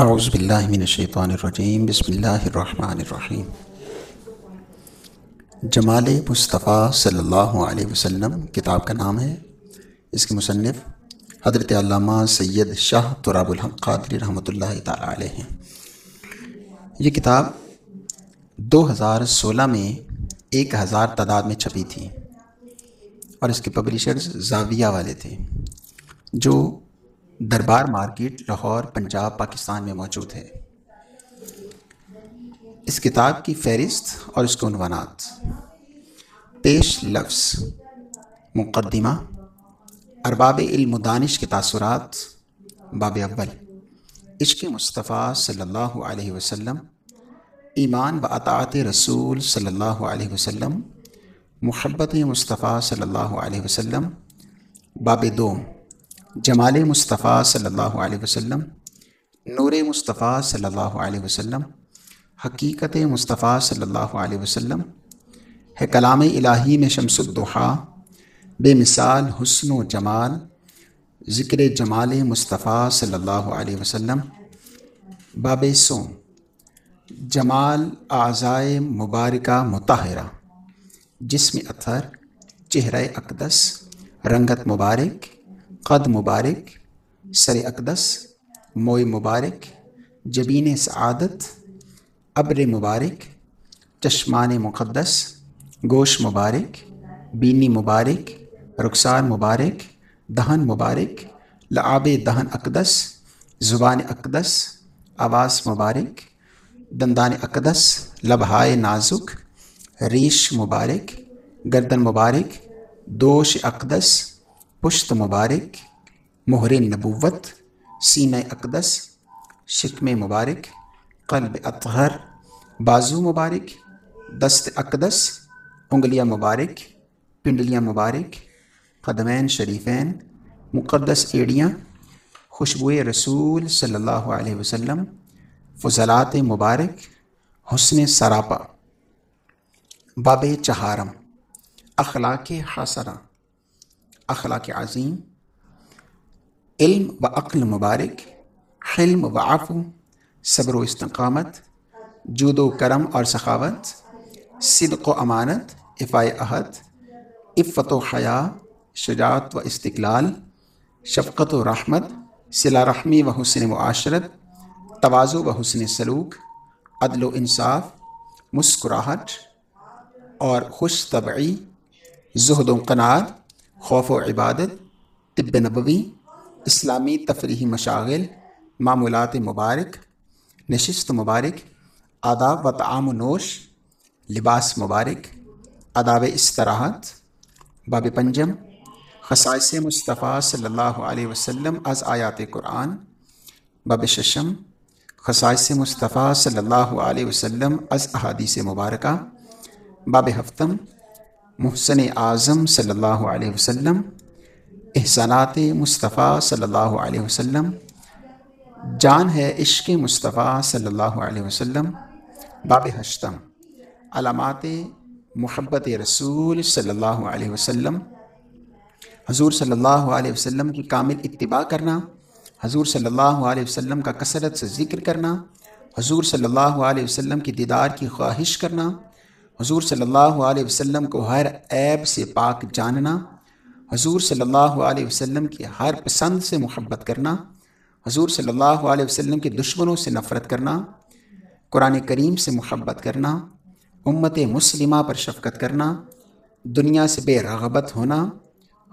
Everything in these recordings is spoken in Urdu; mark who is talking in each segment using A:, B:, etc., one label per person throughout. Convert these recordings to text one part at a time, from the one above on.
A: اعوذ باللہ من الشیطان الرجیم، بسم اللہ الرحمن الرحیم۔ جمال مصطفیٰ صلی اللہ علیہ وسلم کتاب کا نام ہے۔ اس کے مصنف حضرت علامہ سید شاہ تراب الحق قادری رحمۃ اللہ تعالیٰ علیہ ہیں۔ یہ کتاب دو ہزار سولہ میں ایک ہزار تعداد میں چھپی تھی اور اس کے پبلیشرز زاویہ والے تھے، جو دربار مارکیٹ لاہور، پنجاب، پاکستان میں موجود ہے۔ اس کتاب کی فہرست اور اس کے عنوانات۔ پیش لفظ مقدمہ ارباب علم دانش کے تاثرات، باب اول عشق مصطفیٰ صلی اللہ علیہ وسلم، ایمان و اطاعت رسول صلی اللہ علیہ وسلم، محبت مصطفیٰ صلی اللہ علیہ وسلم، باب دوم جمال مصطفیٰ صلی اللہ علیہ وسلم، نور مصطفیٰ صلی اللہ علیہ وسلم، حقیقت مصطفیٰ صلی اللہ علیہ وسلم، ہے کلام الہی میں شمس الدحا بے مثال حسن و جمال، ذکر جمال مصطفیٰ صلی اللہ علیہ وسلم، باب سوم، جمال اعضائے مبارکہ متحرہ جسم اطہر، چہرہ اقدس، رنگت مبارک قد مبارک، سر اقدس، موئے مبارک، جبین سعادت، ابر مبارک، چشمان مقدس، گوش مبارک، بینی مبارک، رخسار مبارک، دہن مبارک، لعاب دہن اقدس، زبان اقدس، آواز مبارک، دندان اقدس، لبہائے نازک، ریش مبارک، گردن مبارک، دوش اقدس پشت مبارک، مہر نبوت، سینہ اقدس، شکم مبارک، قلب اطہر، بازو مبارک، دست اقدس، انگلیاں مبارک، پنڈلیاں مبارک، قدمین شریفین، مقدس ایڑیاں خوشبو رسول صلی اللہ علیہ وسلم، فضلات مبارک، حسن سراپا۔ باب چہارم، اخلاق حاصرہ اخلاق عظیم، علم و عقل مبارک، حلم و عفو، صبر و استقامت، جود و کرم اور سخاوت، صدق و امانت افائے عہد، عفت و حیا، شجاعت و استقلال، شفقت و رحمت صلا رحمی و حسن معاشرت، توازو و حسن سلوک، عدل و انصاف، مسکراہٹ اور خوش طبعی، زہد و قناعت خوف و عبادت، طب نبوی، اسلامی تفریحی مشاغل، معمولات مبارک، نشست مبارک، آداب و تعام و نوش، لباس مبارک، آداب استراحت، باب پنجم، خصائص مصطفیٰ صلی اللہ علیہ وسلم از آیات قرآن، باب ششم، خصائص مصطفیٰ صلی اللہ علیہ وسلم از احادیث مبارکہ، باب ہفتم محسن اعظم صلی اللہ علیہ وسلم، احسانات مصطفیٰ صلی اللہ علیہ وسلم، جان ہے عشق مصطفیٰ صلی اللہ علیہ وسلم، باب حشتم علامات محبت رسول صلی اللہ علیہ وسلم، حضور صلی اللہ علیہ وسلم کی کامل اتباع کرنا، حضور صلی اللہ علیہ وسلم کا کثرت سے ذکر کرنا، حضور صلی اللہ علیہ وسلم کی دیدار کی خواہش کرنا حضور صلی اللہ علیہ وسلم کو ہر عیب سے پاک جاننا، حضور صلی اللہ علیہ وسلم کی ہر پسند سے محبت کرنا، حضور صلی اللہ علیہ وسلم کے دشمنوں سے نفرت کرنا، قرآن کریم سے محبت کرنا، امت مسلمہ پر شفقت کرنا، دنیا سے بے رغبت ہونا،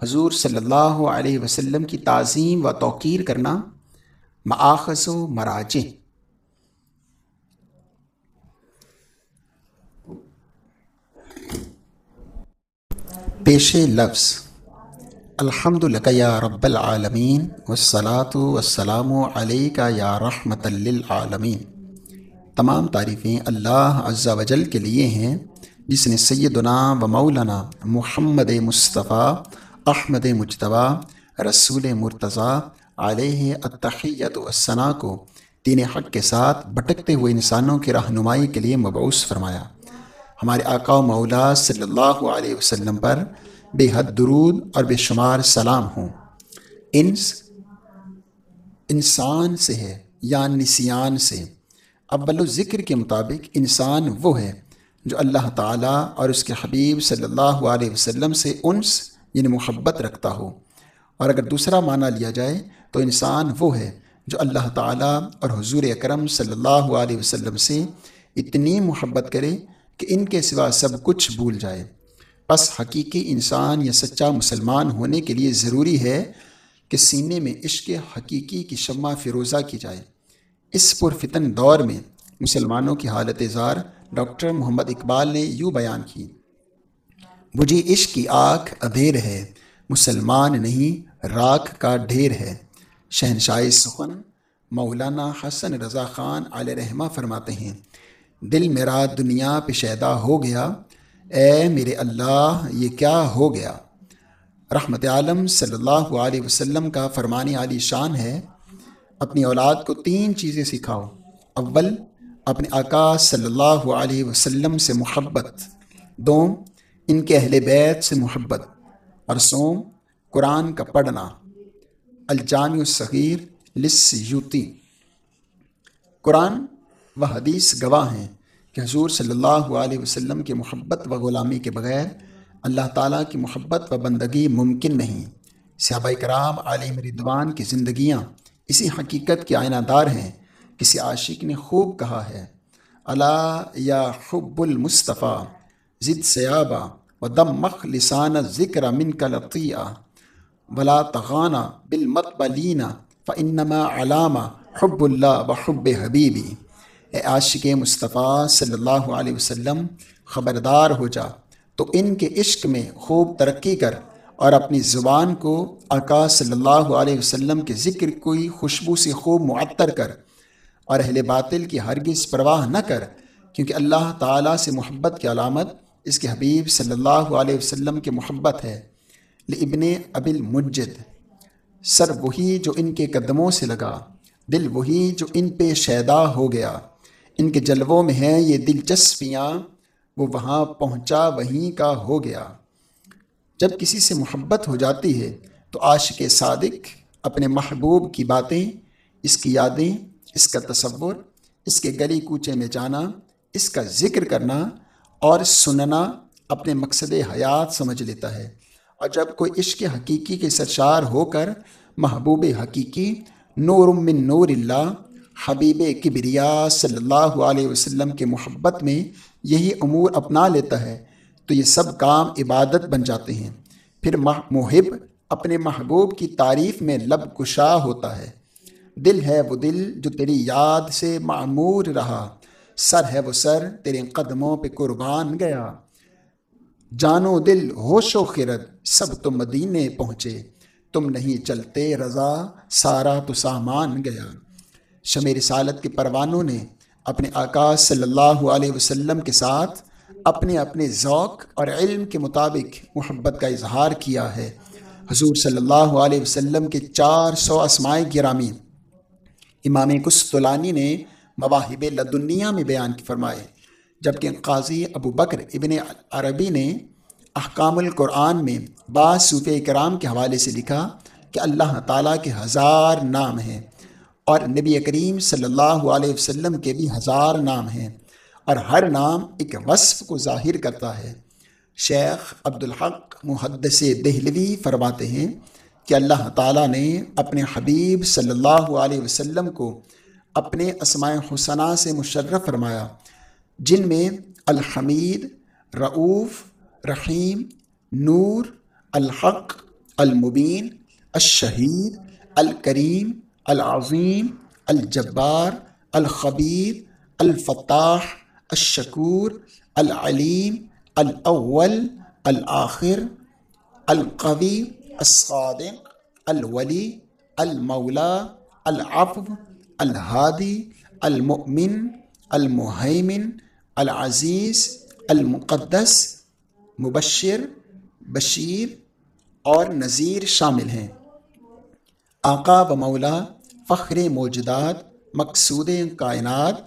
A: حضور صلی اللہ علیہ وسلم کی تعظیم و توقیر کرنا معاخذ و مراجع۔ پیش لفظ. الحمد یا رب العالمین والصلاة والسلام علیکہ یا رحمت للعالمین. تمام تعریفیں اللہ عز و جل کے لیے ہیں، جس نے سیدنا و مولانا محمد مصطفیٰ، احمد مجتبہ رسول مرتضیٰ علیہ التحیت والثناء کو دین حق کے ساتھ بھٹکتے ہوئے انسانوں کی رہنمائی کے لیے مبعوث فرمایا۔ ہمارے آقا و مولا صلی اللہ علیہ وسلم پر بے حد درود اور بے شمار سلام ہوں۔ انس انسان سے ہے یا نسیان سے۔ اول ذکر کے مطابق انسان وہ ہے جو اللہ تعالیٰ اور اس کے حبیب صلی اللہ علیہ وسلم سے انس یعنی محبت رکھتا ہو۔ اور اگر دوسرا معنی لیا جائے تو انسان وہ ہے جو اللہ تعالیٰ اور حضور اکرم صلی اللہ علیہ وسلم سے اتنی محبت کرے کہ ان کے سوا سب کچھ بھول جائے۔ بس حقیقی انسان یا سچا مسلمان ہونے کے لیے ضروری ہے کہ سینے میں عشق حقیقی کی شمع فیروزہ کی جائے۔ اس پرفتن دور میں مسلمانوں کی حالت اظہار ڈاکٹر محمد اقبال نے یوں بیان کی۔ مجھے عشق کی آنکھ ادھیر ہے، مسلمان نہیں، راکھ کا ڈھیر ہے۔ شہنشاہ سخن مولانا حسن رضا خان علیہ رحمہ فرماتے ہیں۔ دل میرا دنیا پہ شیدا ہو گیا۔ اے میرے اللہ، یہ کیا ہو گیا؟ رحمت عالم صلی اللہ علیہ وسلم کا فرمانی عالی شان ہے۔ اپنی اولاد کو تین چیزیں سکھاؤ۔ اول، اپنے آقا صلی اللہ علیہ وسلم سے محبت۔ دوم، ان کے اہل بیت سے محبت۔ اور سوم، قرآن کا پڑھنا۔ الجامع الصغیر لس یوتی قرآن و حدیث گواہ ہیں کہ حضور صلی اللہ علیہ وسلم کی محبت و غلامی کے بغیر اللہ تعالیٰ کی محبت و بندگی ممکن نہیں۔ صحابہ کرام عالم ردوان کی زندگیاں اسی حقیقت کے آئینہ دار ہیں۔ کسی عاشق نے خوب کہا ہے اللہ یا حب المصطفیٰ ضد سیابہ و دم مخ لسان ذکر من کا لطیہ ولا تغانہ بالمت بلینا فنما علامہ حب اللہ و حب حبیبی۔ اے عاشق مصطفیٰ صلی اللہ علیہ وسلم، خبردار ہو جا۔ تو ان کے عشق میں خوب ترقی کر اور اپنی زبان کو آقا صلی اللہ علیہ وسلم کے ذکر کوئی خوشبو سے خوب معطر کر اور اہل باطل کی ہرگز پرواہ نہ کر، کیونکہ اللہ تعالیٰ سے محبت کی علامت اس کے حبیب صلی اللہ علیہ وسلم کی محبت ہے۔ لابن ابل مجد سر وہی جو ان کے قدموں سے لگا، دل وہی جو ان پہ شیدا ہو گیا۔ ان کے جلووں میں ہیں، یہ دلچسپیاں، وہ وہاں پہنچا، وہیں کا ہو گیا۔ جب کسی سے محبت ہو جاتی ہے، تو عاشق صادق اپنے محبوب کی باتیں، اس کی یادیں، اس کا تصور، اس کے گلی کوچے میں جانا، اس کا ذکر کرنا اور سننا اپنے مقصد حیات سمجھ لیتا ہے۔ اور جب کوئی عشق حقیقی کے سرشار ہو کر، محبوب حقیقی، نور من نور اللہ حبیب کبریا صلی اللہ علیہ وسلم کے محبت میں یہی امور اپنا لیتا ہے، تو یہ سب کام عبادت بن جاتے ہیں۔ پھر محب اپنے محبوب کی تعریف میں لب کشا ہوتا ہے۔ دل ہے وہ دل جو تیری یاد سے معمور رہا، سر ہے وہ سر تیرے قدموں پہ قربان گیا۔ جانو دل ہوش و خرد، سب تو مدینے پہنچے۔ تم نہیں چلتے رضا، سارا تو سامان گیا۔ شمیر رسالت کے پروانوں نے اپنے آقا صلی اللہ علیہ وسلم کے ساتھ اپنے اپنے ذوق اور علم کے مطابق محبت کا اظہار کیا ہے۔ حضور صلی اللہ علیہ وسلم کے چار سو اسماعی گرامی امام قسطلانی نے مواہب لدنیا میں بیان کی فرمائے، جبکہ قاضی ابو بکر ابن عربی نے احکام القرآن میں بعض صوفِ کرام کے حوالے سے لکھا کہ اللہ تعالیٰ کے ہزار نام ہیں۔ اور نبی کریم صلی اللہ علیہ وسلم کے بھی ہزار نام ہیں اور ہر نام ایک وصف کو ظاہر کرتا ہے۔ شیخ عبدالحق محدث دہلوی فرماتے ہیں کہ اللہ تعالیٰ نے اپنے حبیب صلی اللہ علیہ وسلم کو اپنے اسماء حسنہ سے مشرف فرمایا، جن میں الحمید رعوف رحیم، نور، الحق، المبین، الشہید، الکریم العظیم، الجبار، الخبیر، الفتاح، الشکور، العلیم، الاول الآخر القوی، الصادق، الولی، المولا، العفو الہادی المؤمن المحیمن العزیز، المقدس، مبشر، بشیر اور نذیر شامل ہیں۔ آقا و مولا فخر موجودات مقصود کائنات،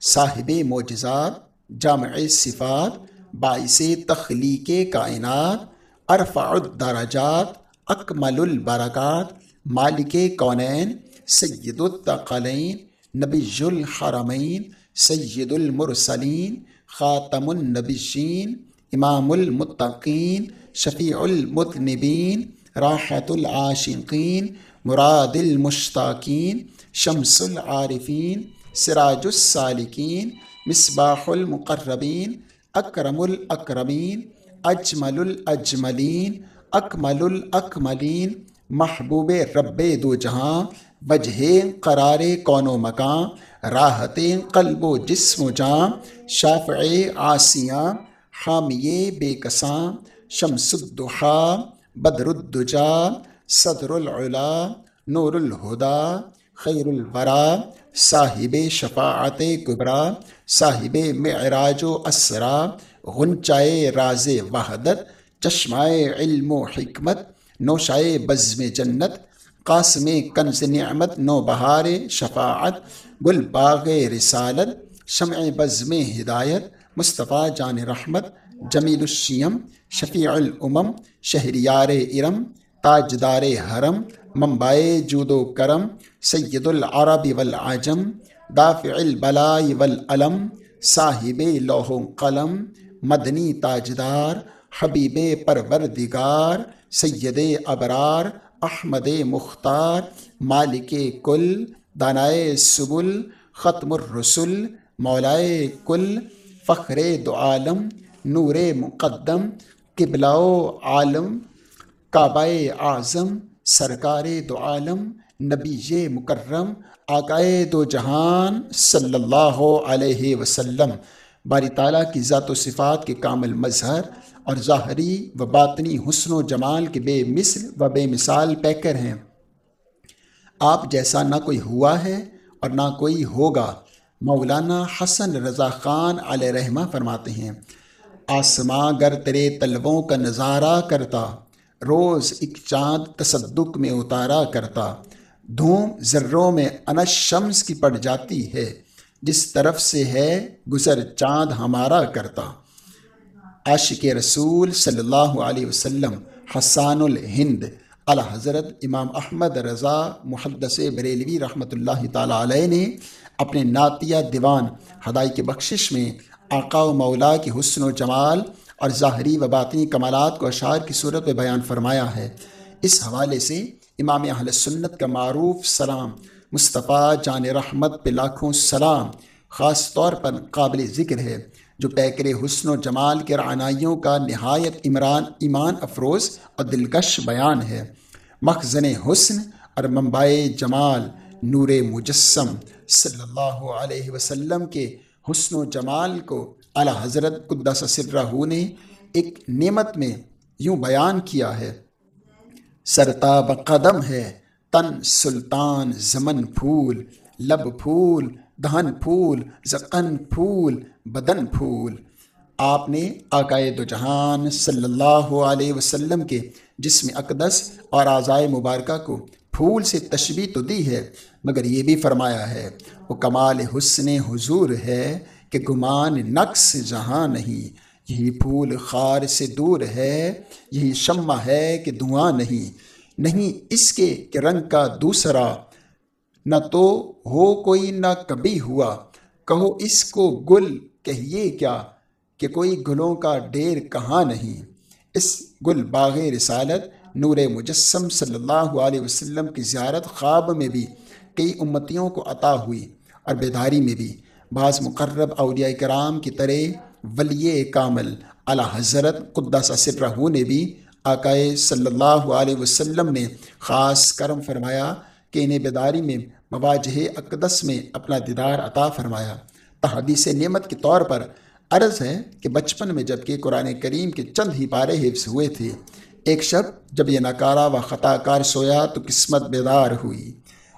A: صاحب معجزات، جامع صفات، باعث تخلیق کائنات، ارفع الدرجات، اکمل البرکات، مالک کونین، سید التقلین نبی الحرمین، سید المرسلین، خاتم النبیین، امام المتقین، شفیع المذنبین، راحت العاشقین مراد المشتاقین شمس العارفین سراج السالکین مصباح المقربین اکرم الاکرمین اجمل الاجملین اکمل الاکملین محبوب رب دو جہاں وجہ قرار کون و مکان راحت قلب و جسم و جاں شافع آسیاں حامی بے کساں شمس الدحا بدر الدجا صدر العلا نور الہدا خیر الورا صاحب شفاعت کبرا صاحب معراج و اسرا غنچائے راز وحدت چشمائے علم و حکمت نوشائے بزم جنت قاسم کنز نعمت نو بہار شفاعت گل باغ رسالت شمع بزم ہدایت مصطفیٰ جان رحمت جمیل الشیم شفیع الامم شہریار ارم تاجدار حرم ممبائے جود و کرم، سید العرب والعجم، دافع البلائی والعلم، صاحب لوح قلم، مدنی تاجدار، حبیب پروردگار، سید ابرار، احمد مختار، مالک کل، دانائے سبل، ختم الرسل، مولائے کل، فخر دو عالم، نور مقدم، قبلہ عالم کعبہ اعظم، سرکار دو عالم، نبی مکرم آقائے دو جہان صلی اللہ علیہ وسلم۔ باری تعالیٰ کی ذات و صفات کے کامل مظہر اور ظاہری و باطنی حسن و جمال کے بے مثل و بے مثال پیکر ہیں۔ آپ جیسا نہ کوئی ہوا ہے اور نہ کوئی ہوگا، مولانا حسن رضا خان علیہ رحمہ فرماتے ہیں، آسماں گر تیرے طلبوں کا نظارہ کرتا۔ روز ایک چاند تصدق میں اتارا کرتا۔ دھوم ذروں میں انش شمس کی پڑ جاتی ہے۔ جس طرف سے ہے گزر چاند ہمارا کرتا۔ عاشق رسول صلی اللہ علیہ وسلم، حسان الہند علی حضرت امام احمد رضا محدث بریلوی رحمۃ اللہ تعالیٰ علیہ نے اپنے نعتیہ دیوان ہدائی کے بخشش میں آقا و مولا کی حسن و جمال اور ظاہری و باطنی کمالات کو اشعار کی صورت میں بیان فرمایا ہے۔ اس حوالے سے امام اہل سنت کا معروف سلام، مصطفیٰ جان رحمت پہ لاکھوں سلام خاص طور پر قابل ذکر ہے، جو پیکر حسن و جمال کے رعنائیوں کا نہایت عمران، ایمان افروز اور دلکش بیان ہے۔ مخزن حسن اور ممبائے جمال، نور مجسم صلی اللہ علیہ وسلم کے حسن و جمال کو اعلیٰ حضرت قدس سرہ نے ایک نعمت میں یوں بیان کیا ہے۔ سرتاب قدم ہے، تن سلطان زمن پھول، لب پھول، دہن پھول زقن پھول، بدن پھول۔ آپ نے عقائد و جہان صلی اللہ علیہ وسلم کے جسم اقدس اور اعضائے مبارکہ کو پھول سے تشبیح تو دی ہے، مگر یہ بھی فرمایا ہے، وہ کمال حسن حضور ہے۔ کہ گمان نقص جہاں نہیں، یہی پھول خار سے دور ہے، یہی شمع ہے کہ دھواں نہیں۔ نہیں اس کے کہ رنگ کا دوسرا، نہ تو ہو کوئی نہ کبھی ہوا۔ کہو اس کو گل، کہیے کیا کہ کوئی گلوں کا ڈیر کہاں نہیں۔ اس گل باغ رسالت، نور مجسم صلی اللہ علیہ وسلم کی زیارت خواب میں بھی کئی امتیوں کو عطا ہوئی اور بیداری میں بھی۔ بعض مقرب اولیاء کرام کی طرح ولی کامل اعلیٰ حضرت قدس سرہ نے بھی آقائے صلی اللہ علیہ وسلم نے خاص کرم فرمایا کہ انہیں بیداری میں، مواجہ اقدس میں اپنا دیدار عطا فرمایا۔ تحدیث نعمت کے طور پر عرض ہے کہ بچپن میں جبکہ قرآن کریم کے چند ہی پارے حفظ ہوئے تھے، ایک شب جب یہ نکارہ و خطا کار سویا تو قسمت بیدار ہوئی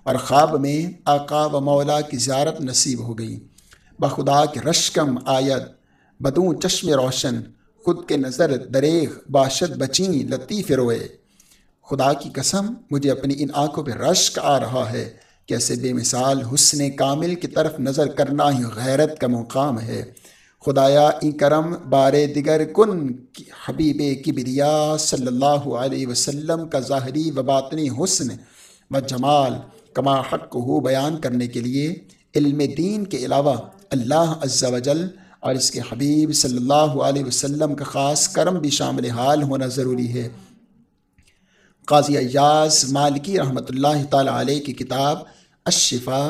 A: اور خواب میں آقا و مولا کی زیارت نصیب ہو گئی۔ بخدا کے رشکم آیت بدوں چشم روشن، خود کے نظر دریغ، باشد بچیں لطیف روئے۔ خدا کی قسم، مجھے اپنی ان آنکھوں پہ رشک آ رہا ہے۔ کیسے بے مثال حسن کامل کی طرف نظر کرنا ہی غیرت کا مقام ہے۔ خدایا، ای کرم بار دیگر کن حبیب کبریا صلی اللہ علیہ وسلم کا ظاہری و باطنی حسن و جمال، کما حق ہو بیان کرنے کے لیے، علم دین کے علاوہ اللہ عز و جل اور اس کے حبیب صلی اللہ علیہ وسلم کا خاص کرم بھی شامل حال ہونا ضروری ہے۔ قاضی ایاز مالکی رحمۃ اللہ تعالیٰ علیہ کی کتاب اشفا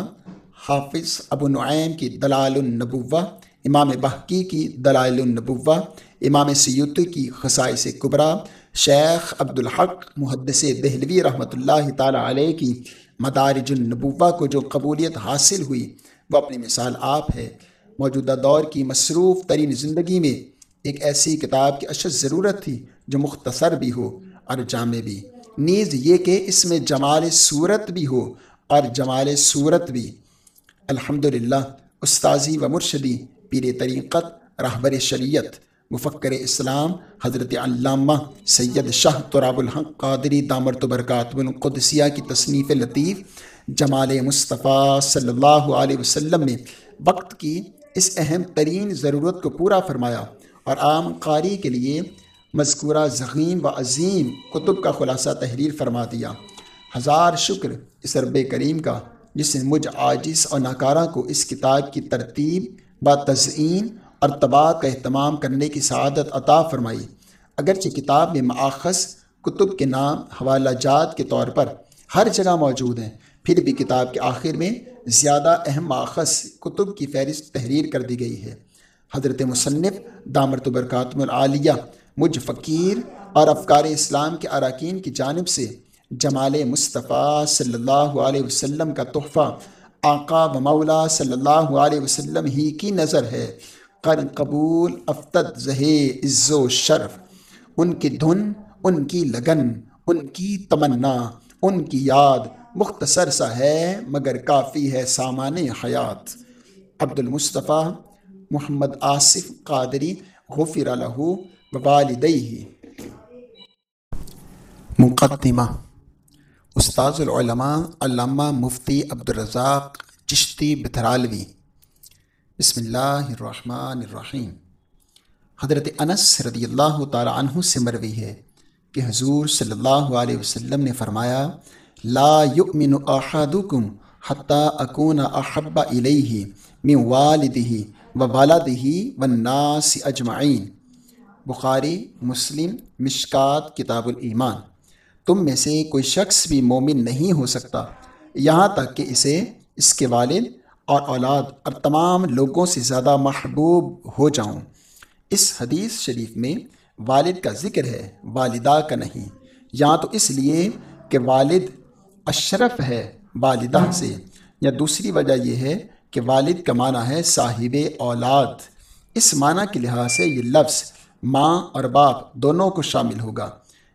A: حافظ ابو نعیم کی دلال النبوہ، امام بحقی کی دلائل النبوہ، امام سیوتی کی خصائص کبرا، شیخ عبدالحق محدث دہلوی رحمۃ اللہ تعالیٰ علیہ کی مدارج النبوہ کو جو قبولیت حاصل ہوئی۔ وہ اپنی مثال آپ ہے۔ موجودہ دور کی مصروف ترین زندگی میں ایک ایسی کتاب کی اشد ضرورت تھی جو مختصر بھی ہو اور جامع بھی۔ نیز یہ کہ اس میں جمال صورت بھی ہو اور جمال صورت بھی۔ الحمد للہ استاذی و مرشدی، پیر طریقت، رہبر شریعت، مفکر اسلام، حضرت علامہ سید شاہ تراب الحق قادری دامر تو برکات القدسیہ کی تصنیف لطیف جمال مصطفیٰ صلی اللہ علیہ وسلم نے وقت کی اس اہم ترین ضرورت کو پورا فرمایا اور عام قاری کے لیے مذکورہ ضخیم و عظیم کتب کا خلاصہ تحریر فرما دیا۔ ہزار شکر اس رب کریم کا جس نے مجھ عاجز اور ناکارہ کو اس کتاب کی ترتیب با تزئین اور تباہ کا اہتمام کرنے کی سعادت عطا فرمائی۔ اگرچہ کتاب میں ماخذ کتب کے نام حوالہ جات کے طور پر ہر جگہ موجود ہیں پھر بھی کتاب کے آخر میں زیادہ اہم ماخذ کتب کی فہرست تحریر کر دی گئی ہے۔ حضرت مصنف دامرت برکاتم العالیہ مجھ فقیر اور افکار اسلام کے اراکین کی جانب سے جمال مصطفیٰ صلی اللہ علیہ وسلم کا تحفہ آقا و مولا صلی اللہ علیہ وسلم ہی کی نظر ہے۔ قر قبول افتد زہ عز و شرف۔ ان کی دھن، ان کی لگن، ان کی تمنا، ان کی یاد مختصر سا ہے، مگر کافی ہے سامان حیات۔ عبد المصطفیٰ محمد آصف قادری غفر له والدیہ۔ مقدمہ۔ استاذ العلماء علامہ مفتی عبدالرزاق چشتی بترالوی بسم اللہ الرحمن الرحیم۔ حضرت انس رضی اللہ تعالی عنہ سے مروی ہے کہ حضور صلی اللہ علیہ وسلم نے فرمایا لا یؤمن احدکم حتی اکون احب الیہ من والدہ و والدہ والناس اجمعین بخاری، مسلم، مشکات، کتاب الایمان. تم میں سے کوئی شخص بھی مومن نہیں ہو سکتا، یہاں تک کہ اسے، اس کے والد اور اولاد اور تمام لوگوں سے زیادہ محبوب ہو جاؤں۔ اس حدیث شریف میں والد کا ذکر ہے، والدہ کا نہیں۔ یہاں تو اس لیے کہ والد اشرف ہے والدہ سے۔ یا دوسری وجہ یہ ہے کہ والد کا معنی ہے صاحب اولاد۔ اس معنی کے لحاظ سے یہ لفظ ماں اور باپ دونوں کو شامل ہوگا۔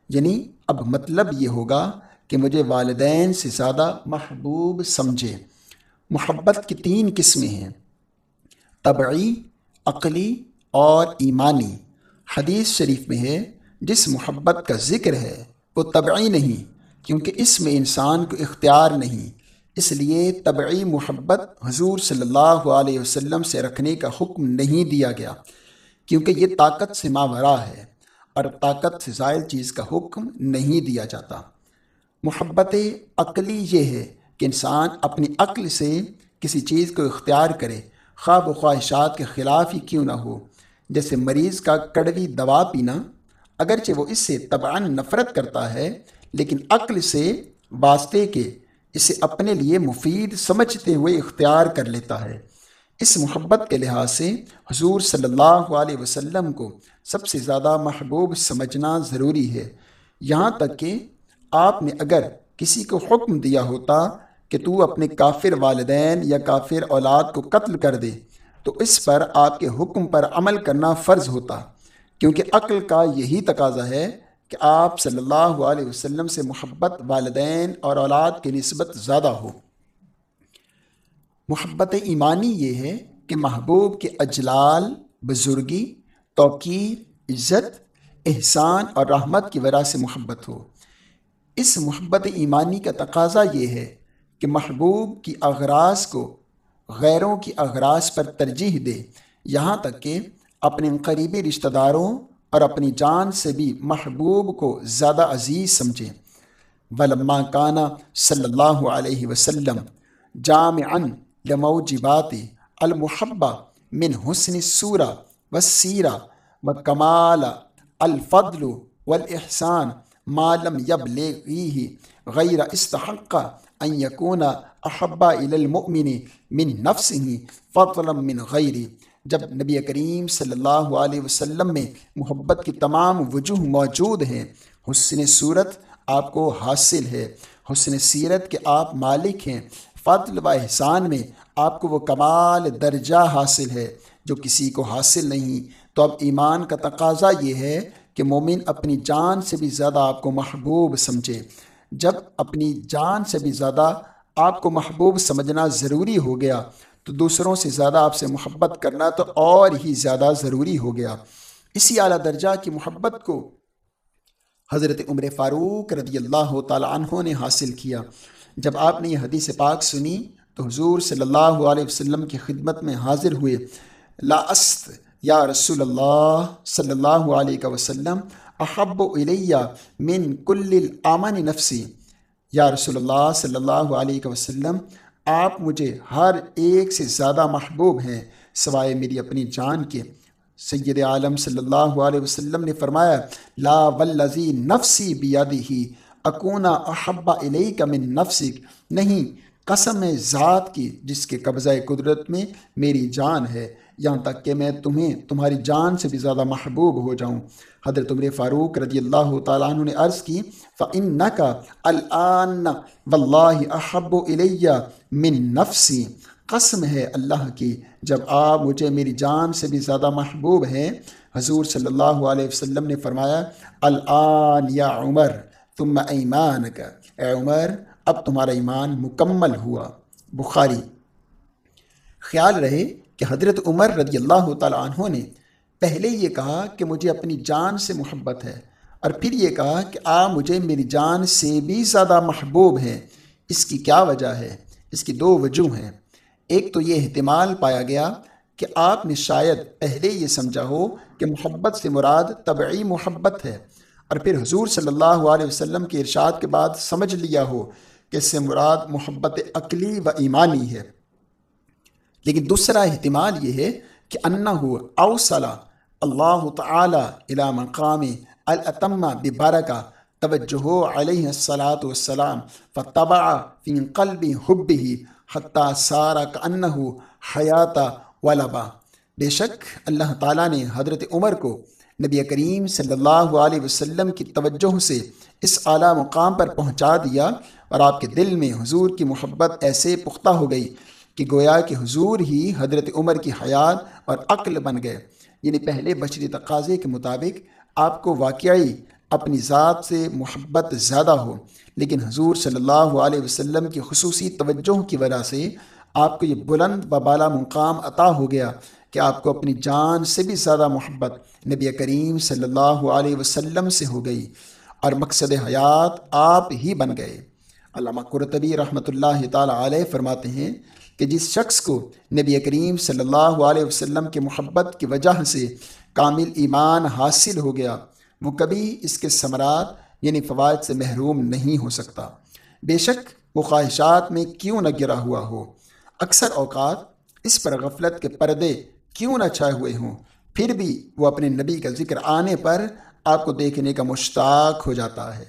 A: یعنی اب مطلب یہ ہوگا کہ مجھے والدین سے زیادہ محبوب سمجھے۔ محبت کی تین قسمیں ہیں۔ طبعی، عقلی اور ایمانی۔ حدیث شریف میں ہے، جس محبت کا ذکر ہے وہ طبعی نہیں۔ کیونکہ اس میں انسان کو اختیار نہیں، اس لیے طبعی محبت حضور صلی اللہ علیہ وسلم سے رکھنے کا حکم نہیں دیا گیا، کیونکہ یہ طاقت سے ماورا ہے اور طاقت سے زائل چیز کا حکم نہیں دیا جاتا۔ محبت عقلی یہ ہے کہ انسان اپنی عقل سے کسی چیز کو اختیار کرے، خواب و خواہشات کے خلاف ہی کیوں نہ ہو، جیسے مریض کا کڑوی دوا پینا۔ اگرچہ وہ اس سے طبعاً نفرت کرتا ہے لیکن عقل سے واسطے کے اسے اپنے لیے مفید سمجھتے ہوئے اختیار کر لیتا ہے۔ اس محبت کے لحاظ سے حضور صلی اللہ علیہ وسلم کو سب سے زیادہ محبوب سمجھنا ضروری ہے۔ یہاں تک کہ آپ نے اگر کسی کو حکم دیا ہوتا کہ تو اپنے کافر والدین یا کافر اولاد کو قتل کر دے، تو اس پر آپ کے حکم پر عمل کرنا فرض ہوتا، کیونکہ عقل کا یہی تقاضا ہے کہ آپ صلی اللہ علیہ وسلم سے محبت والدین اور اولاد کی نسبت زیادہ ہو۔ محبت ایمانی یہ ہے کہ محبوب کے اجلال، بزرگی، توقیر، عزت، احسان اور رحمت کی وجہ سے محبت ہو۔ اس محبت ایمانی کا تقاضا یہ ہے کہ محبوب کی اغراض کو غیروں کی اغراض پر ترجیح دے، یہاں تک کہ اپنے قریبی رشتہ داروں اور اپنی جان سے بھی محبوب کو زیادہ عزیز سمجھیں۔ ولما کانا صلی اللہ علیہ وسلم جامعن لموجبات المحبہ من حسن سورہ و سیرہ و کمال الفضل والاحسان ما لم يبلغه غیر استحق ان يكون احبا الى المؤمن من نفسه فضلا من غیر جب نبی کریم صلی اللہ علیہ وسلم میں محبت کی تمام وجوہ موجود ہیں، حسن صورت آپ کو حاصل ہے۔ حسن سیرت کے آپ مالک ہیں۔ فضل و احسان میں آپ کو وہ کمال درجہ حاصل ہے جو کسی کو حاصل نہیں۔ تو اب ایمان کا تقاضا یہ ہے کہ مومن اپنی جان سے بھی زیادہ آپ کو محبوب سمجھے۔ جب اپنی جان سے بھی زیادہ آپ کو محبوب سمجھنا ضروری ہو گیا تو دوسروں سے زیادہ آپ سے محبت کرنا تو اور ہی زیادہ ضروری ہو گیا۔ اسی اعلیٰ درجہ کی محبت کو حضرت عمر فاروق رضی اللہ تعالیٰ عنہ نے حاصل کیا۔ جب آپ نے یہ حدیث پاک سنی تو حضور صلی اللہ علیہ وسلم کی خدمت میں حاضر ہوئے۔ لا است یا رسول اللہ صلی اللہ علیہ وسلم، احب علیہ من کل الامن نفسی۔ یا رسول اللہ صلی اللہ علیہ وسلم آپ مجھے ہر ایک سے زیادہ محبوب ہیں، سوائے میری اپنی جان کے۔ سید عالم صلی اللہ علیہ وسلم نے فرمایا، لا والذی نفسی بیادی ہی اکونا احبا علیہ کا من نفسک۔ نہیں، قسم ذات کی، جس کے قبضہ قدرت میں میری جان ہے۔ یہاں تک کہ میں تمہیں، تمہاری جان سے بھی زیادہ محبوب ہو جاؤں۔ حضرت عمر فاروق رضی اللہ تعالیٰ عنہ نے عرض کی، فَإِنَّكَ الْآنَ وَاللَّهِ أَحَبُّ إِلَيَّ مِن نَفْسِي قسم ہے اللہ کی جب آپ مجھے میری جان سے بھی زیادہ محبوب ہیں۔ حضور صلی اللہ علیہ وسلم نے فرمایا، الآن یا عمر تم ایمان کا اے عمر، اب تمہارا ایمان مکمل ہوا۔ بخاری۔ خیال رہے کہ حضرت عمر رضی اللہ تعالیٰ عنہ نے پہلے یہ کہا کہ مجھے اپنی جان سے محبت ہے اور پھر یہ کہا کہ آپ مجھے میری جان سے بھی زیادہ محبوب ہیں اس کی کیا وجہ ہے؟ اس کی دو وجوہ ہیں۔ ایک تو یہ احتمال پایا گیا کہ آپ نے شاید پہلے یہ سمجھا ہو کہ محبت سے مراد طبعی محبت ہے۔ اور پھر حضور صلی اللہ علیہ وسلم کے ارشاد کے بعد سمجھ لیا ہو کہ اس سے مراد محبت عقلی و ایمانی ہے۔ لیکن دوسرا احتمال یہ ہے کہ انّا ہو اوصلا اللہ تعالی الى مقام التمہ ببارکہ توجہ علیہ الصلاۃ والسلام فتبع فی قلب حب ہی سارا کا حیات ولبا بے شک اللہ تعالیٰ نے حضرت عمر کو نبی کریم صلی اللہ علیہ وسلم کی توجہ سے اس اعلیٰ مقام پر پہنچا دیا اور آپ کے دل میں حضور کی محبت ایسے پختہ ہو گئی کہ گویا کہ حضور ہی حضرت عمر کی حیات اور عقل بن گئے۔ یعنی پہلے بشری تقاضے کے مطابق آپ کو واقعی اپنی ذات سے محبت زیادہ ہو، لیکن حضور صلی اللہ علیہ وسلم کی خصوصی توجہ کی وجہ سے آپ کو یہ بلند و بالا مقام عطا ہو گیا کہ آپ کو اپنی جان سے بھی زیادہ محبت نبی کریم صلی اللہ علیہ وسلم سے ہو گئی اور مقصد حیات آپ ہی بن گئے۔ علامہ قرطبی رحمۃ اللہ تعالیٰ علیہ فرماتے ہیں کہ جس شخص کو نبی کریم صلی اللہ علیہ وسلم کی محبت کی وجہ سے کامل ایمان حاصل ہو گیا، وہ کبھی اس کے ثمرات یعنی فوائد سے محروم نہیں ہو سکتا۔ بے شک وہ خواہشات میں کیوں نہ گرا ہوا ہو۔ اکثر اوقات اس پر غفلت کے پردے کیوں نہ چھائے ہوئے ہوں۔ پھر بھی وہ اپنے نبی کا ذکر آنے پر آپ کو دیکھنے کا مشتاق ہو جاتا ہے۔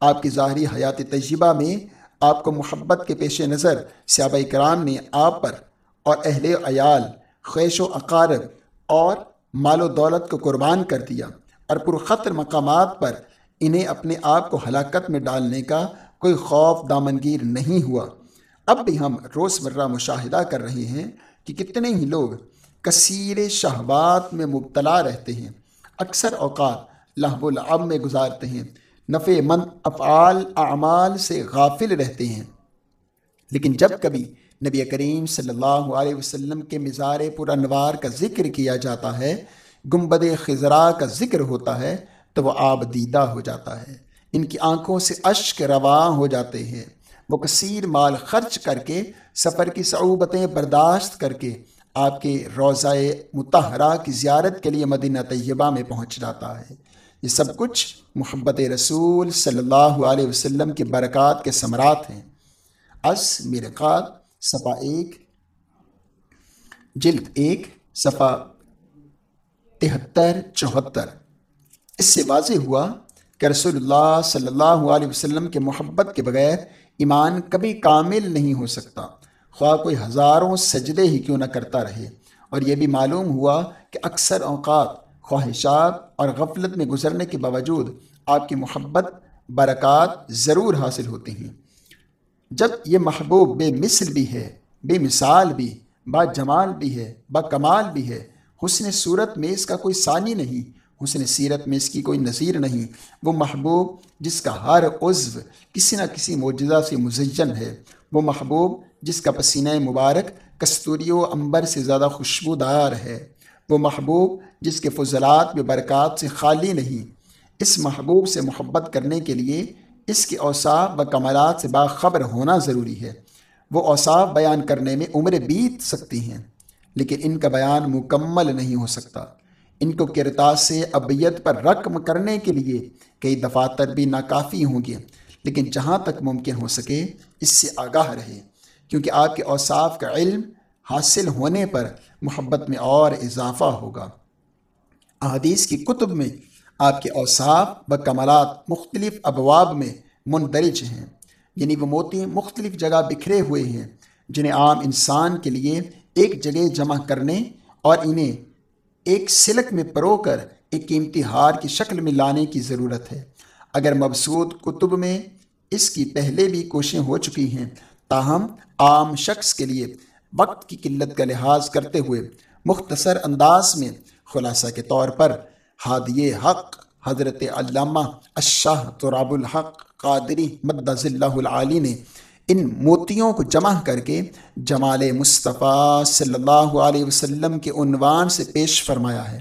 A: آپ کی ظاہری حیات تجربہ میں آپ کو محبت کے پیش نظر سیابہ کرام نے آپ پر اور اہل عیال، خیش و اقارب اور مال و دولت کو قربان کر دیا اور پرخطر مقامات پر انہیں اپنے آپ کو ہلاکت میں ڈالنے کا کوئی خوف دامنگیر نہیں ہوا۔ اب بھی ہم روز مرہ مشاہدہ کر رہے ہیں کہ کتنے ہی لوگ کثیر شہبات میں مبتلا رہتے ہیں، اکثر اوقات لہب العب میں گزارتے ہیں۔ نفع مند افعال، اعمال سے غافل رہتے ہیں۔ لیکن جب کبھی نبی کریم صلی اللہ علیہ وسلم کے مزار پر انوار کا ذکر کیا جاتا ہے، گنبد خزرا کا ذکر ہوتا ہے، تو وہ آب دیدہ ہو جاتا ہے۔ ان کی آنکھوں سے اشک رواں ہو جاتے ہیں۔ وہ کثیر مال خرچ کر کے، سفر کی صعوبتیں برداشت کر کے آپ کے روضہ متحرہ کی زیارت کے لیے مدینہ طیبہ میں پہنچ جاتا ہے۔ یہ سب کچھ محبت رسول صلی اللہ علیہ وسلم کے برکات کے ثمرات ہیں۔ اس میرقات صفا ایک، جلد ایک، صفحہ تہتر، چوہتر۔ اس سے واضح ہوا کہ رسول اللہ صلی اللہ علیہ وسلم کے محبت کے بغیر ایمان کبھی کامل نہیں ہو سکتا۔ خواہ کوئی ہزاروں سجدے ہی کیوں نہ کرتا رہے۔ اور یہ بھی معلوم ہوا کہ اکثر اوقات خواہشات اور غفلت میں گزرنے کے باوجود آپ کی محبت، برکات ضرور حاصل ہوتے ہیں۔ جب یہ محبوب بے مثل بھی ہے، بے مثال بھی، با جمال بھی ہے، با کمال بھی ہے، حسن صورت میں اس کا کوئی ثانی نہیں، حسن سیرت میں اس کی کوئی نظیر نہیں۔ وہ محبوب جس کا ہر عضو کسی نہ کسی معجزہ سے مزین ہے۔ وہ محبوب جس کا پسینہ مبارک کستوری و امبر سے زیادہ خوشبودار ہے۔ وہ محبوب جس کے فضلات میں برکات سے خالی نہیں، اس محبوب سے محبت کرنے کے لیے اس کے اوصاف و کمالات سے باخبر ہونا ضروری ہے۔ وہ اوصاف بیان کرنے میں عمر بیت سکتی ہیں، لیکن ان کا بیان مکمل نہیں ہو سکتا۔ ان کو کرتا سے ابیت پر رقم کرنے کے لیے کئی دفاتر بھی ناکافی ہوں گے، لیکن جہاں تک ممکن ہو سکے اس سے آگاہ رہے، کیونکہ آپ کے اوصاف کا علم حاصل ہونے پر محبت میں اور اضافہ ہوگا۔ احادیث کی کتب میں آپ کے اوصاف و کمالات مختلف ابواب میں مندرج ہیں یعنی وہ موتی مختلف جگہ بکھرے ہوئے ہیں جنہیں عام انسان کے لیے ایک جگہ جمع کرنے اور انہیں ایک سلک میں پرو کر ایک قیمتی ہار کی شکل میں لانے کی ضرورت ہے۔ اگر مبسوط کتب میں اس کی پہلے بھی کوششیں ہو چکی ہیں، تاہم عام شخص کے لیے وقت کی قلت کا لحاظ کرتے ہوئے مختصر انداز میں خلاصہ کے طور پر ہادی حق، حضرت علامہ اشاہ تراب الحق قادری مدض اللہ العالی نے ان موتیوں کو جمع کر کے جمال مصطفیٰ صلی اللہ علیہ وسلم کے عنوان سے پیش فرمایا ہے۔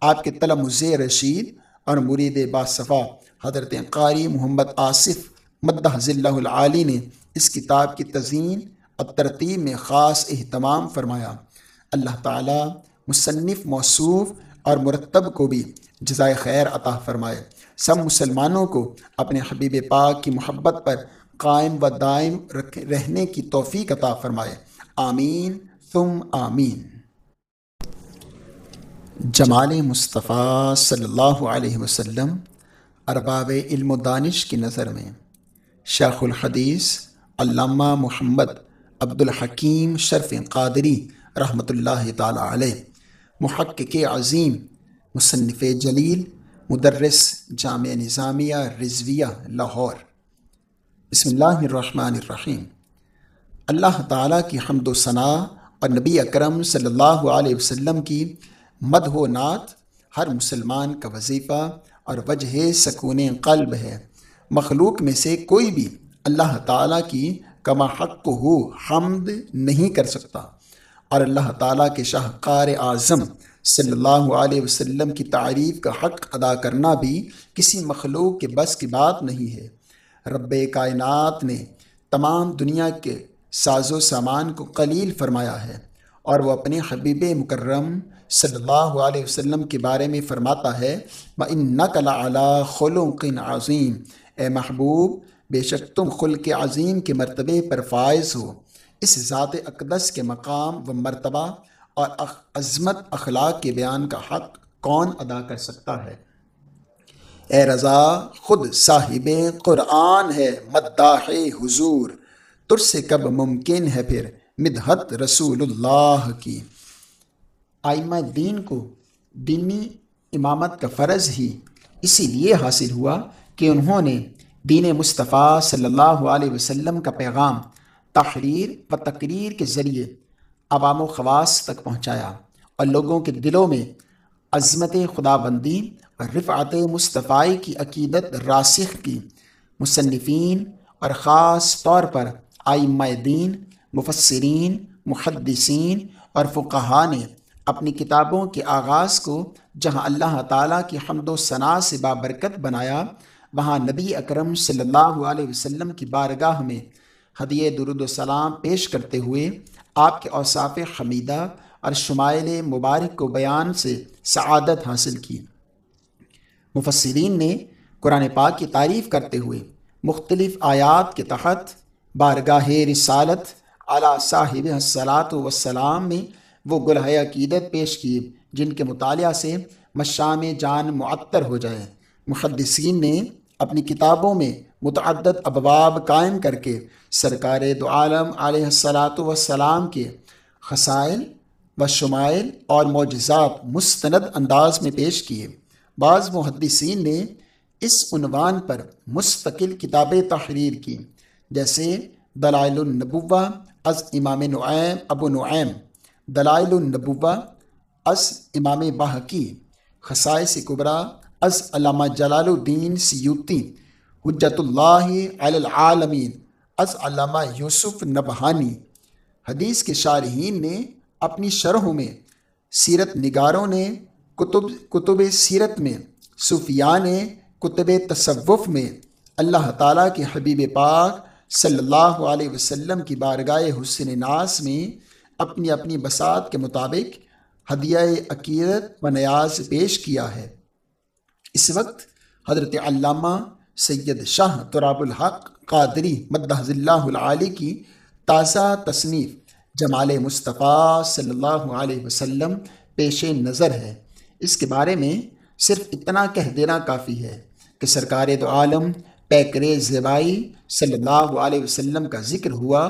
A: آپ کے تلمز رشید اور مرید باصفا حضرت قاری محمد آصف مدہ اللہ العالی نے اس کتاب کی تزئین اور ترتیب میں خاص اہتمام فرمایا۔ اللہ تعالیٰ مصنف موصوف اور مرتب کو بھی جزائے خیر عطا فرمائے۔ سب مسلمانوں کو اپنے حبیب پاک کی محبت پر قائم و دائم رہنے کی توفیق عطا فرمائے۔ آمین، ثم آمین۔ جمال مصطفیٰ صلی اللہ علیہ وسلم، ارباب علم و دانش کی نظر میں۔ شیخ الحدیث، علامہ محمد عبد الحکیم شرف قادری رحمۃ اللہ تعالی علیہ۔ محقق عظیم، مصنف جلیل، مدرس جامع نظامیہ رضویہ، لاہور۔ بسم اللہ الرحمن الرحیم۔ اللہ تعالیٰ کی حمد و ثناء اور نبی اکرم صلی اللہ علیہ وسلم کی مد و نعت ہر مسلمان کا وظیفہ اور وجہ سکون قلب ہے۔ مخلوق میں سے کوئی بھی اللہ تعالیٰ کی کما حق ہو حمد نہیں کر سکتا۔ اور اللہ تعالیٰ کے شاہکار اعظم صلی اللہ علیہ وسلم کی تعریف کا حق ادا کرنا بھی کسی مخلوق کے بس کی بات نہیں ہے۔ رب کائنات نے تمام دنیا کے ساز و سامان کو قلیل فرمایا ہے اور وہ اپنے حبیب مکرم صلی اللہ علیہ وسلم کے بارے میں فرماتا ہے وہ ان نقل اعلیٰ خلوقن عظیم اے محبوب، بے شک تم خلق عظیم کے مرتبے پر فائز ہو۔ اس ذات اقدس کے مقام و مرتبہ اور عظمت اخلاق کے بیان کا حق کون ادا کر سکتا ہے؟ اے رضا، خود صاحب قرآن ہے مداح حضور، تر سے کب ممکن ہے پھر مدحت رسول اللہ کی؟ آئمہ دین کو دینی امامت کا فرض ہی اسی لیے حاصل ہوا کہ انہوں نے دین مصطفیٰ صلی اللہ علیہ وسلم کا پیغام تحریر و تقریر کے ذریعے عوام و خواص تک پہنچایا اور لوگوں کے دلوں میں عظمت خدا بندی رفعت مصطفی کی عقیدت راسخ کی۔ مصنفین اور خاص طور پر آئمہ دین، مفسرین، محدثین اور فقہا نے اپنی کتابوں کے آغاز کو جہاں اللہ تعالیٰ کی حمد و ثناء سے بابرکت بنایا، وہاں نبی اکرم صلی اللہ علیہ وسلم کی بارگاہ میں حدیع درود و سلام پیش کرتے ہوئے آپ کے اوصاف حمیدہ اور شمائل مبارک کو بیان سے سعادت حاصل کی۔ مفسرین نے قرآن پاک کی تعریف کرتے ہوئے مختلف آیات کے تحت بارگاہ رسالت علی صاحب الصلاۃ وسلام میں وہ گلہ عقیدت پیش کی جن کے مطالعہ سے مشام جان معطر ہو جائے۔ محدثین نے اپنی کتابوں میں متعدد ابواب قائم کر کے سرکار دو عالم علیہ السلاۃ وسلام کے خسائل و شمائل اور معجزات مستند انداز میں پیش کیے۔ بعض محدثین نے اس عنوان پر مستقل کتابیں تحریر کی، جیسے دلائل النبوہ از امام نعیم ابو نعیم، دلائل النبوہ از امام بحقی خسائے قبرا از علامہ جلال الدین سیوتی حجت اللہ علی العالمین از علامہ یوسف نبہانی۔ حدیث کے شارحین نے اپنی شرحوں میں سیرت نگاروں نے، کتب کتب سیرت میں، صوفیاء نے، کتب تصوف میں اللہ تعالیٰ کے حبیب پاک صلی اللہ علیہ وسلم کی بارگاہ حسن ناس میں اپنی اپنی بسات کے مطابق ہدیہ عقیدت و نیاز پیش کیا ہے۔ اس وقت حضرت علامہ سید شاہ تراب الحق قادری مدح اللہ العالی کی تازہ تصنیف جمال مصطفیٰ صلی اللہ علیہ وسلم پیش نظر ہے۔ اس کے بارے میں صرف اتنا کہہ دینا کافی ہے کہ سرکار دو عالم پیکر زیبائی صلی اللہ علیہ وسلم کا ذکر ہوا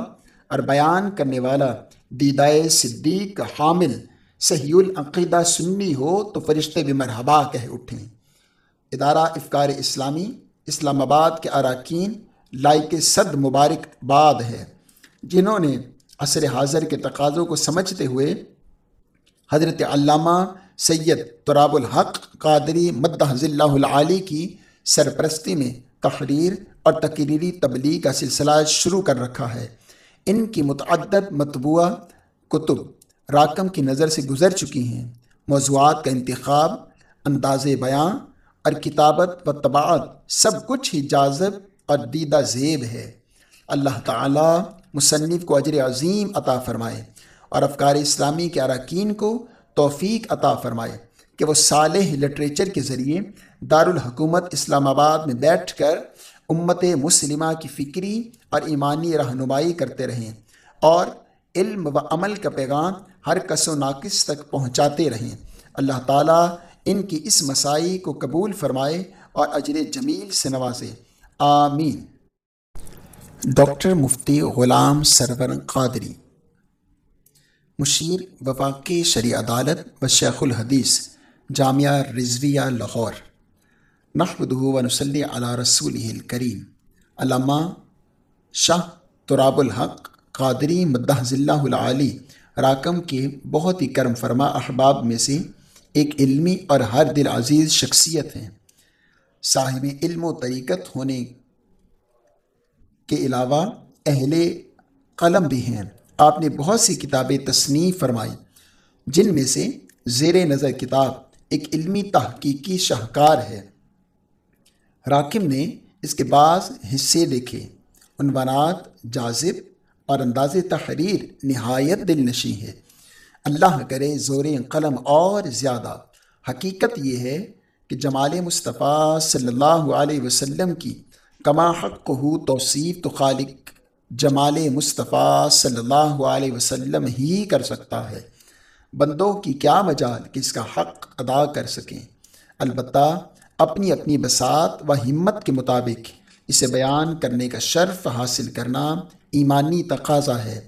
A: اور بیان کرنے والا دیدائے صدیق حامل صحیح العقیدہ سنی ہو تو فرشتے بھی مرحبا کہہ اٹھیں۔ ادارہ افکار اسلامی اسلام آباد کے اراکین لائق صد مبارک باد ہے۔ جنہوں نے عصر حاضر کے تقاضوں کو سمجھتے ہوئے حضرت علامہ سید تراب الحق قادری مدح اللہ العالی کی سرپرستی میں تحریر اور تقریری تبلیغ کا سلسلہ شروع کر رکھا ہے۔ ان کی متعدد مطبوعہ کتب راکم کی نظر سے گزر چکی ہیں۔ موضوعات کا انتخاب، انداز بیاں اور کتابت و طباعت، سب کچھ ہی جازب اور دیدہ زیب ہے۔ اللہ تعالیٰ مصنف کو اجر عظیم عطا فرمائے اور افکار اسلامی کے اراکین کو توفیق عطا فرمائے کہ وہ صالح لٹریچر کے ذریعے دارالحکومت اسلام آباد میں بیٹھ کر امت مسلمہ کی فکری اور ایمانی رہنمائی کرتے رہیں اور علم و عمل کا پیغام ہر کس و ناقص تک پہنچاتے رہیں۔ اللہ تعالیٰ ان کی اس مسائی کو قبول فرمائے اور اجر جمیل سے نوازے۔ آمین۔ ڈاکٹر مفتی غلام سرور قادری۔ مشیر وفاق شرع عدالت و شیخ الحدیث، جامعہ رضویہ لاہور۔ نحمد و نسلی علی رسول الکریم۔ علامہ شاہ تراب الحق قادری مدح ذلہ العالی، راکم کے بہت ہی کرم فرما احباب میں سے ایک علمی اور ہر دل عزیز شخصیت ہیں۔ صاحب علم و طریقت ہونے کے علاوہ اہل قلم بھی ہیں۔ آپ نے بہت سی کتابیں تصنیف فرمائی، جن میں سے زیر نظر کتاب ایک علمی تحقیقی شاہکار ہے۔ راکم نے اس کے بعض حصے دیکھے۔ عنوانات جازب اور انداز تحریر نہایت دل نشیں ہے۔ اللہ کرے زور قلم اور زیادہ۔ حقیقت یہ ہے کہ جمال مصطفیٰ صلی اللہ علیہ وسلم کی کما حق کو توصیف تو خالق جمال مصطفیٰ صلی اللہ علیہ وسلم ہی کر سکتا ہے۔ بندوں کی کیا مجال کہ اس کا حق ادا کر سکیں۔ البتہ اپنی اپنی بسات و ہمت کے مطابق اسے بیان کرنے کا شرف حاصل کرنا ایمانی تقاضا ہے۔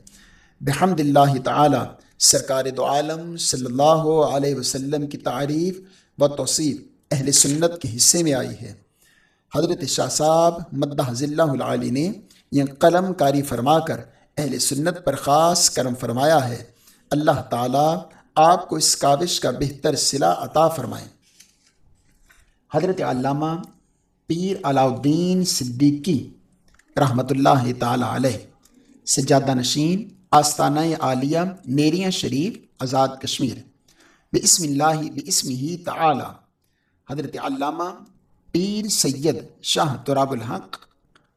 A: بحمد اللہ تعالی سرکار دو عالم صلی اللہ علیہ وسلم کی تعریف و توصیف اہل سنت کے حصے میں آئی ہے۔ حضرت شاہ صاحب مدح ذلہ العالی نے یہ قلم کاری فرما کر اہل سنت پر خاص کرم فرمایا ہے۔ اللہ تعالیٰ آپ کو اس کاوش کا بہتر صلہ عطا فرمائیں حضرت علامہ پیر علاؤدین صدیقی رحمۃ اللہ تعالیٰ علیہ، سجادہ نشین آستانہ عالیہ نیریاں شریف آزاد کشمیر۔ بسم اللہ بسم ہی تعالی حضرت علامہ پیر سید شاہ تراب الحق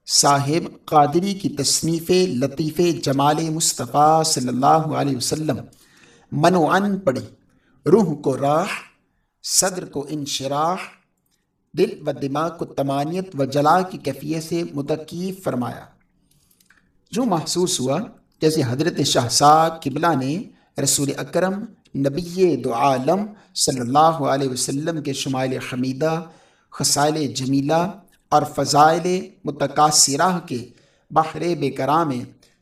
A: صاحب قادری کی تصنیف لطیف جمال مصطفیٰ صلی اللہ علیہ وسلم۔ من و ان پڑی روح کو راہ، صدر کو انشراح۔ دل و دماغ کو تمانیت و جلا کی کیفیت سے متقیف فرمایا۔ جو محسوس ہوا جیسے حضرت شاہ قبلہ نے رسول اکرم نبی دو عالم صلی اللہ علیہ وسلم کے شمائل حمیدہ خسائل جمیلہ اور فضائل متقاصرہ کے بحر بے کرام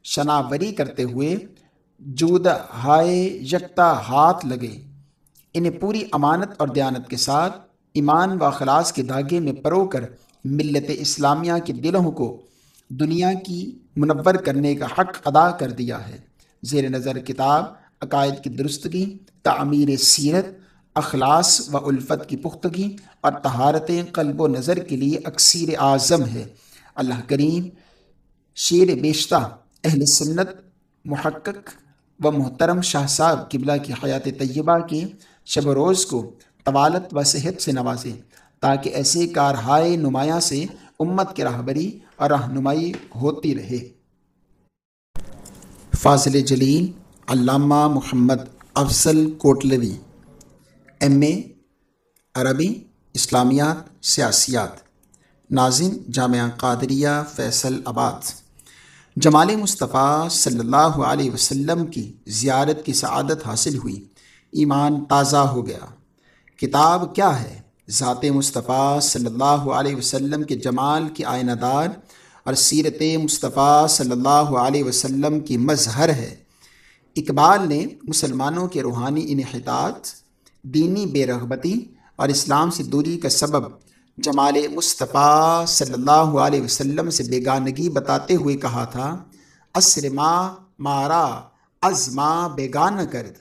A: شناوری کرتے ہوئے جود ہائے یکتا ہاتھ لگے۔ انہیں پوری امانت اور دیانت کے ساتھ ایمان و اخلاص کے دھاگے میں پرو کر ملت اسلامیہ کے دلوں کو دنیا کی منور کرنے کا حق ادا کر دیا ہے۔ زیر نظر کتاب، عقائد کی درستگی، تعمیر سیرت، اخلاص و الفت کی پختگی اور تہارت قلب و نظر کے لیے اکثیر اعظم ہے۔ اللہ کریم شیر بیشتہ اہل سنت، محقق و محترم شاہ صاحب قبلہ کی حیات طیبہ کے شب و روز کو طوالت و صحت سے نوازے، تاکہ ایسے کارہائے نمایاں سے امت کی راہبری اور رہنمائی ہوتی رہے۔ فاضل جلیل، علامہ محمد افضل کوٹلوی، ایم اے عربی، اسلامیات، سیاسیات، ناظم جامعہ قادریہ، فیصل آباد۔ جمال مصطفیٰ صلی اللہ علیہ وسلم کی زیارت کی سعادت حاصل ہوئی۔ ایمان تازہ ہو گیا۔ کتاب کیا ہے؟ ذات مصطفیٰ صلی اللہ علیہ وسلم کے جمال کی آئینہ دار اور سیرت مصطفیٰ صلی اللہ علیہ وسلم کی مظہر ہے۔ اقبال نے مسلمانوں کے روحانی انحطاط، دینی بے رغبتی اور اسلام سے دوری کا سبب جمال مصطفیٰ صلی اللہ علیہ وسلم سے بیگانگی بتاتے ہوئے کہا تھا عصر ما مارا، از ماں بیگانہ کرد،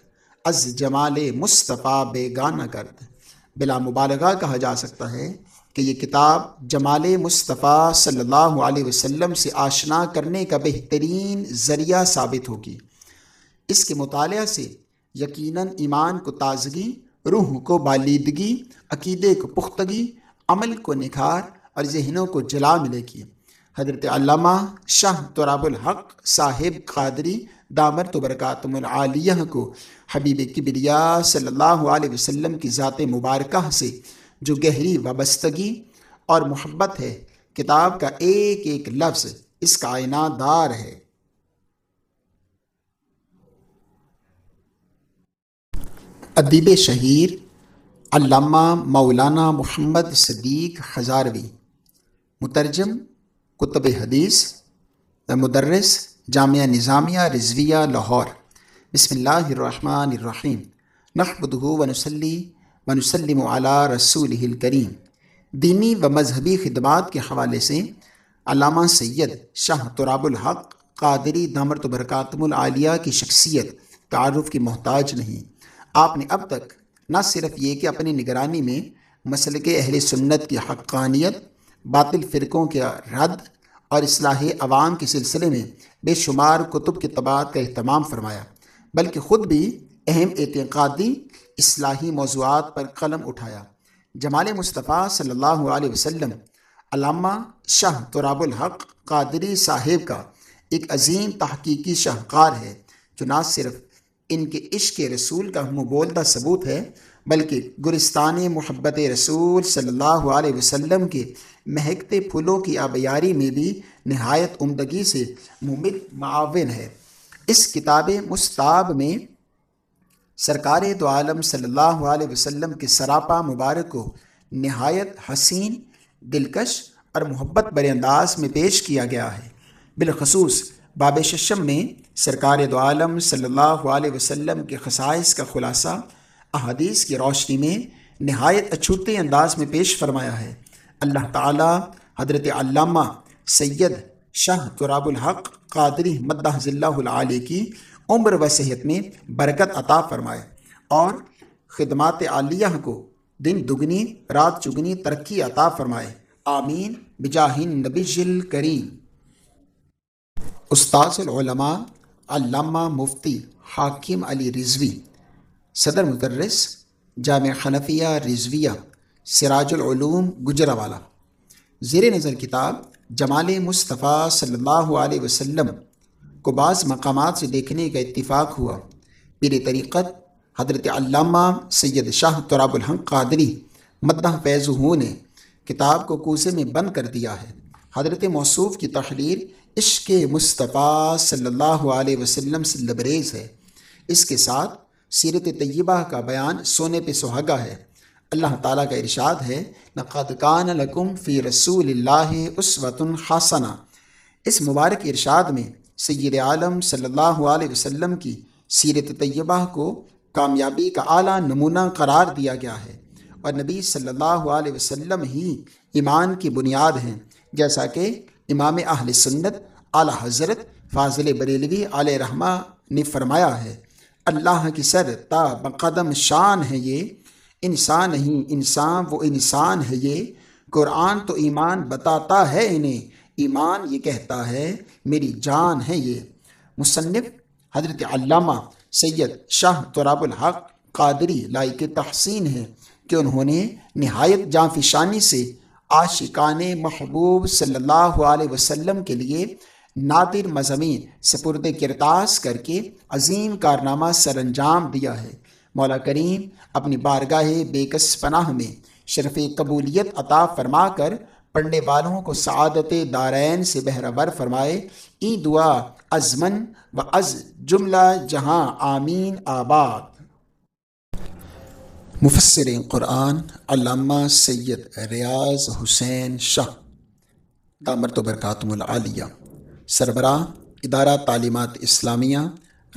A: از جمال مصطفیٰ بیگانہ کرد۔ بلا مبالغہ کہا جا سکتا ہے کہ یہ کتاب جمال مصطفیٰ صلی اللہ علیہ وسلم سے آشنا کرنے کا بہترین ذریعہ ثابت ہوگی۔ اس کے مطالعہ سے یقیناً ایمان کو تازگی، روح کو بالیدگی، عقیدے کو پختگی، عمل کو نکھار اور ذہنوں کو جلا ملے گی۔ حضرت علامہ شاہ تراب الحق صاحب قادری دامر تو برکاتم العالیہ کو حبیب کبریا صلی اللہ علیہ وسلم کی ذات مبارکہ سے جو گہری وابستگی اور محبت ہے، کتاب کا ایک ایک لفظ اس کا آئینہ دار ہے۔ ادیب شہیر، علامہ مولانا محمد صدیق ہزاروی مترجم، کتب حدیث، مدرس، جامعہ نظامیہ رضویہ لاہور۔ بسم اللہ الرحمن الرحیم۔ نحمده ونسلی ونسلم علی رسول الکریم، دینی و مذہبی خدمات کے حوالے سے علامہ سید شاہ تراب الحق قادری دامرت برکاتم العالیہ کی شخصیت تعارف کی محتاج نہیں۔ آپ نے اب تک نہ صرف یہ کہ اپنی نگرانی میں مسلک اہل سنت کی حقانیت، باطل فرقوں کے رد اور اصلاح عوام کے سلسلے میں بے شمار کتب کے طباعت کا اہتمام فرمایا، بلکہ خود بھی اہم اعتقادی اصلاحی موضوعات پر قلم اٹھایا۔ جمال مصطفیٰ صلی اللہ علیہ وسلم، علامہ شاہ تراب الحق قادری صاحب کا ایک عظیم تحقیقی شاہکار ہے۔ جو نہ صرف ان کے عشق رسول کا مبولدہ ثبوت ہے، بلکہ گرستان محبت رسول صلی اللہ علیہ وسلم کے مہکتے پھولوں کی آبیاری میں بھی نہایت عمدگی سے ممد معاون ہے۔ اس کتاب مستاب میں سرکار دو عالم صلی اللہ علیہ وسلم کے سراپا مبارک کو نہایت حسین، دلکش اور محبت بر انداز میں پیش کیا گیا ہے۔ بالخصوص باب ششم میں سرکار دو عالم صلی اللہ علیہ وسلم کے خصائص کا خلاصہ احادیث کی روشنی میں نہایت اچھوتے انداز میں پیش فرمایا ہے۔ اللہ تعالی حضرت علامہ سید شاہ تراب الحق قادری مدہ ذلہ العالی کی عمر و صحت میں برکت عطا فرمائے اور خدمات عالیہ کو دن دگنی، رات چگنی ترقی عطا فرمائے۔ آمین۔ بجاہین نبی کریم۔ استاذ العلماء علامہ مفتی حاکم علی رضوی، صدر مدرس جامع حنفیہ رضویہ، سراج العلوم گجرا والا زیر نظر کتاب جمال مصطفیٰ صلی اللہ علیہ وسلم۔ کو بعض مقامات سے دیکھنے کا اتفاق ہوا۔ پیر طریقت، حضرت علامہ سید شاہ تراب الحق قادری مدح فیض ہو نے کتاب کو کوسے میں بند کر دیا ہے۔ حضرت موصوف کی تحریر عشق مصطفیٰ صلی اللہ علیہ وسلم سے لبریز ہے۔ اس کے ساتھ سیرت طیبہ کا بیان سونے پہ سہاگا ہے۔ اللہ تعالیٰ کا ارشاد ہے نقد کان لکم فی رسول اللہ اسوۃ حسنہ۔ اس مبارک ارشاد میں سید عالم صلی اللہ علیہ وسلم کی سیرت طیبہ کو کامیابی کا اعلیٰ نمونہ قرار دیا گیا ہے اور نبی صلی اللہ علیہ وسلم ہی ایمان کی بنیاد ہیں، جیسا کہ امام اہل سنت اعلیٰ حضرت فاضل بریلوی علیہ رحمہ نے فرمایا ہے۔ اللہ کی سر، تا بقدم شان ہے یہ۔ انسان نہیں انسان، وہ انسان ہے یہ۔ قرآن تو ایمان بتاتا ہے انہیں۔ ایمان یہ کہتا ہے میری جان ہے یہ۔ مصنف حضرت علامہ سید شاہ تراب الحق قادری لائق تحسین ہے کہ انہوں نے نہایت جانفشانی سے عاشقان محبوب صلی اللہ علیہ وسلم کے لیے نادر مضامین سپرد کرتاس کر کے عظیم کارنامہ سر انجام دیا ہے۔ مولا کریم اپنی بارگاہ بےکس پناہ میں شرف قبولیت عطا فرما کر پڑھنے والوں کو سعادت دارین سے بہرور فرمائے، ای دعا ازمن و از جملہ جہاں، آمین، آباد. مفسر قرآن، علامہ سید ریاض حسین شاہ۔ دامرت و برکاتم العالیہ، سربراہ، ادارہ تعلیمات اسلامیہ،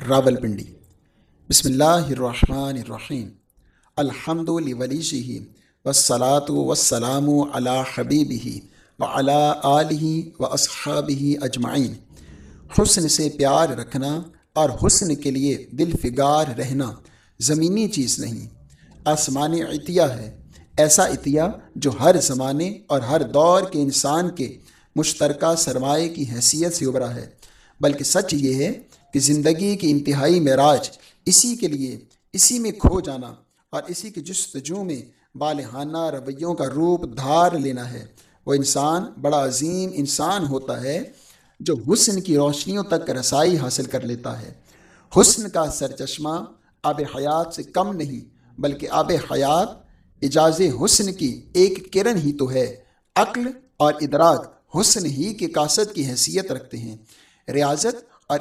A: راول پنڈی۔ بسم اللہ الرحمن الرحیم۔ الحمد لولیشہ وسلاۃ وسلام علی حبیبہ و علی علیہ و اصحابہ اجمعین حسن سے پیار رکھنا اور حسن کے لیے دل فگار رہنا زمینی چیز نہیں، آسمانی عطیہ ہے۔ ایسا عطیہ جو ہر زمانے اور ہر دور کے انسان کے مشترکہ سرمایے کی حیثیت سے ابھرا ہے۔ بلکہ سچ یہ ہے کہ زندگی کی انتہائی معراج اسی کے لیے، اسی میں کھو جانا اور اسی کی جستجو میں بالحانہ رویوں کا روپ دھار لینا ہے۔ وہ انسان بڑا عظیم انسان ہوتا ہے جو حسن کی روشنیوں تک رسائی حاصل کر لیتا ہے۔ حسن کا سرچشمہ آب حیات سے کم نہیں، بلکہ آب حیات اجاز حسن کی ایک کرن ہی تو ہے۔ عقل اور ادراک حسن ہی کے کاسد کی حیثیت رکھتے ہیں۔ ریاضت اور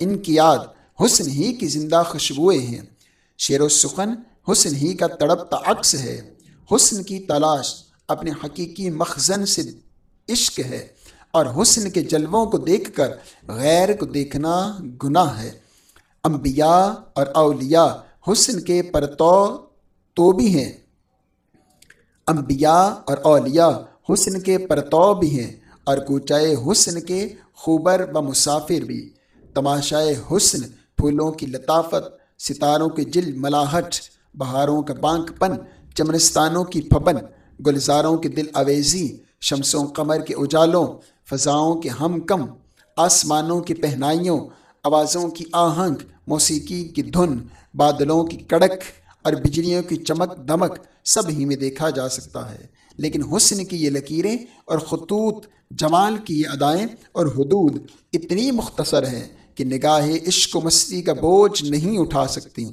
A: انقیاد حسن ہی کی زندہ خوشبوئیں ہیں۔ شیر و سخن حسن ہی کا تڑپتا عکس ہے۔ حسن کی تلاش اپنے حقیقی مخزن سے عشق ہے اور حسن کے جلووں کو دیکھ کر غیر کو دیکھنا گناہ ہے۔ انبیاء اور اولیاء حسن کے پرتو تو بھی ہیں۔ انبیاء اور اولیاء حسن کے پرتو بھی ہیں اور کوچائے حسن کے خوبر و مسافر بھی۔ تماشائے حسن پھولوں کی لطافت، ستاروں کے جل ملاحٹ بہاروں کا بانک پن چمرستانوں کی پھبن گلزاروں کے دل اویزی، شمسوں قمر کے اجالوں، فضاؤں کے ہم کم، آسمانوں کی پہنائیوں، آوازوں کی آہنگ، موسیقی کی دھن، بادلوں کی کڑک اور بجلیوں کی چمک دمک سب ہی میں دیکھا جا سکتا ہے۔ لیکن حسن کی یہ لکیریں اور خطوط، جمال کی یہ ادائیں اور حدود اتنی مختصر ہیں کہ نگاہ عشق و مستی کا بوجھ نہیں اٹھا سکتی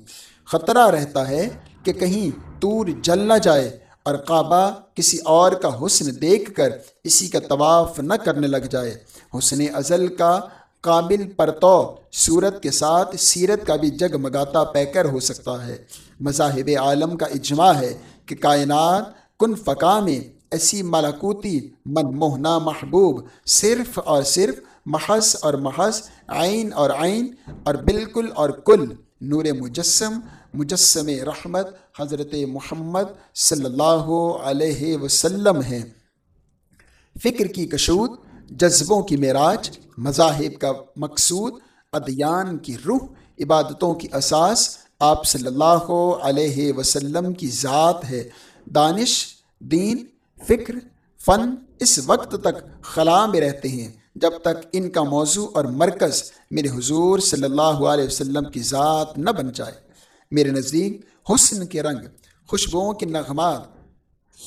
A: خطرہ رہتا ہے کہ کہیں تور جل نہ جائے اور کعبہ کسی اور کا حسن دیکھ کر اسی کا طواف نہ کرنے لگ جائے۔ حسن ازل کا قابل پرتو صورت کے ساتھ سیرت کا بھی جگ مگاتا پیکر ہو سکتا ہے۔ مذاہب عالم کا اجماع ہے کہ کائنات کن فقا میں ایسی ملاکوتی من موہنا محبوب صرف اور صرف محض اور محض عین اور عین اور بالکل اور کل نور مجسم مجسم رحمت حضرت محمد صلی اللہ علیہ وسلم ہیں۔ فکر کی کشود، جذبوں کی معراج، مذاہب کا مقصود، ادیان کی روح، عبادتوں کی اساس آپ صلی اللہ علیہ وسلم کی ذات ہے۔ دانش، دین، فکر، فن اس وقت تک خلا میں رہتے ہیں، جب تک ان کا موضوع اور مرکز میرے حضور صلی اللہ علیہ وسلم کی ذات نہ بن جائے۔ میرے نزدیک، حسن کے رنگ، خوشبوؤں کے نغمات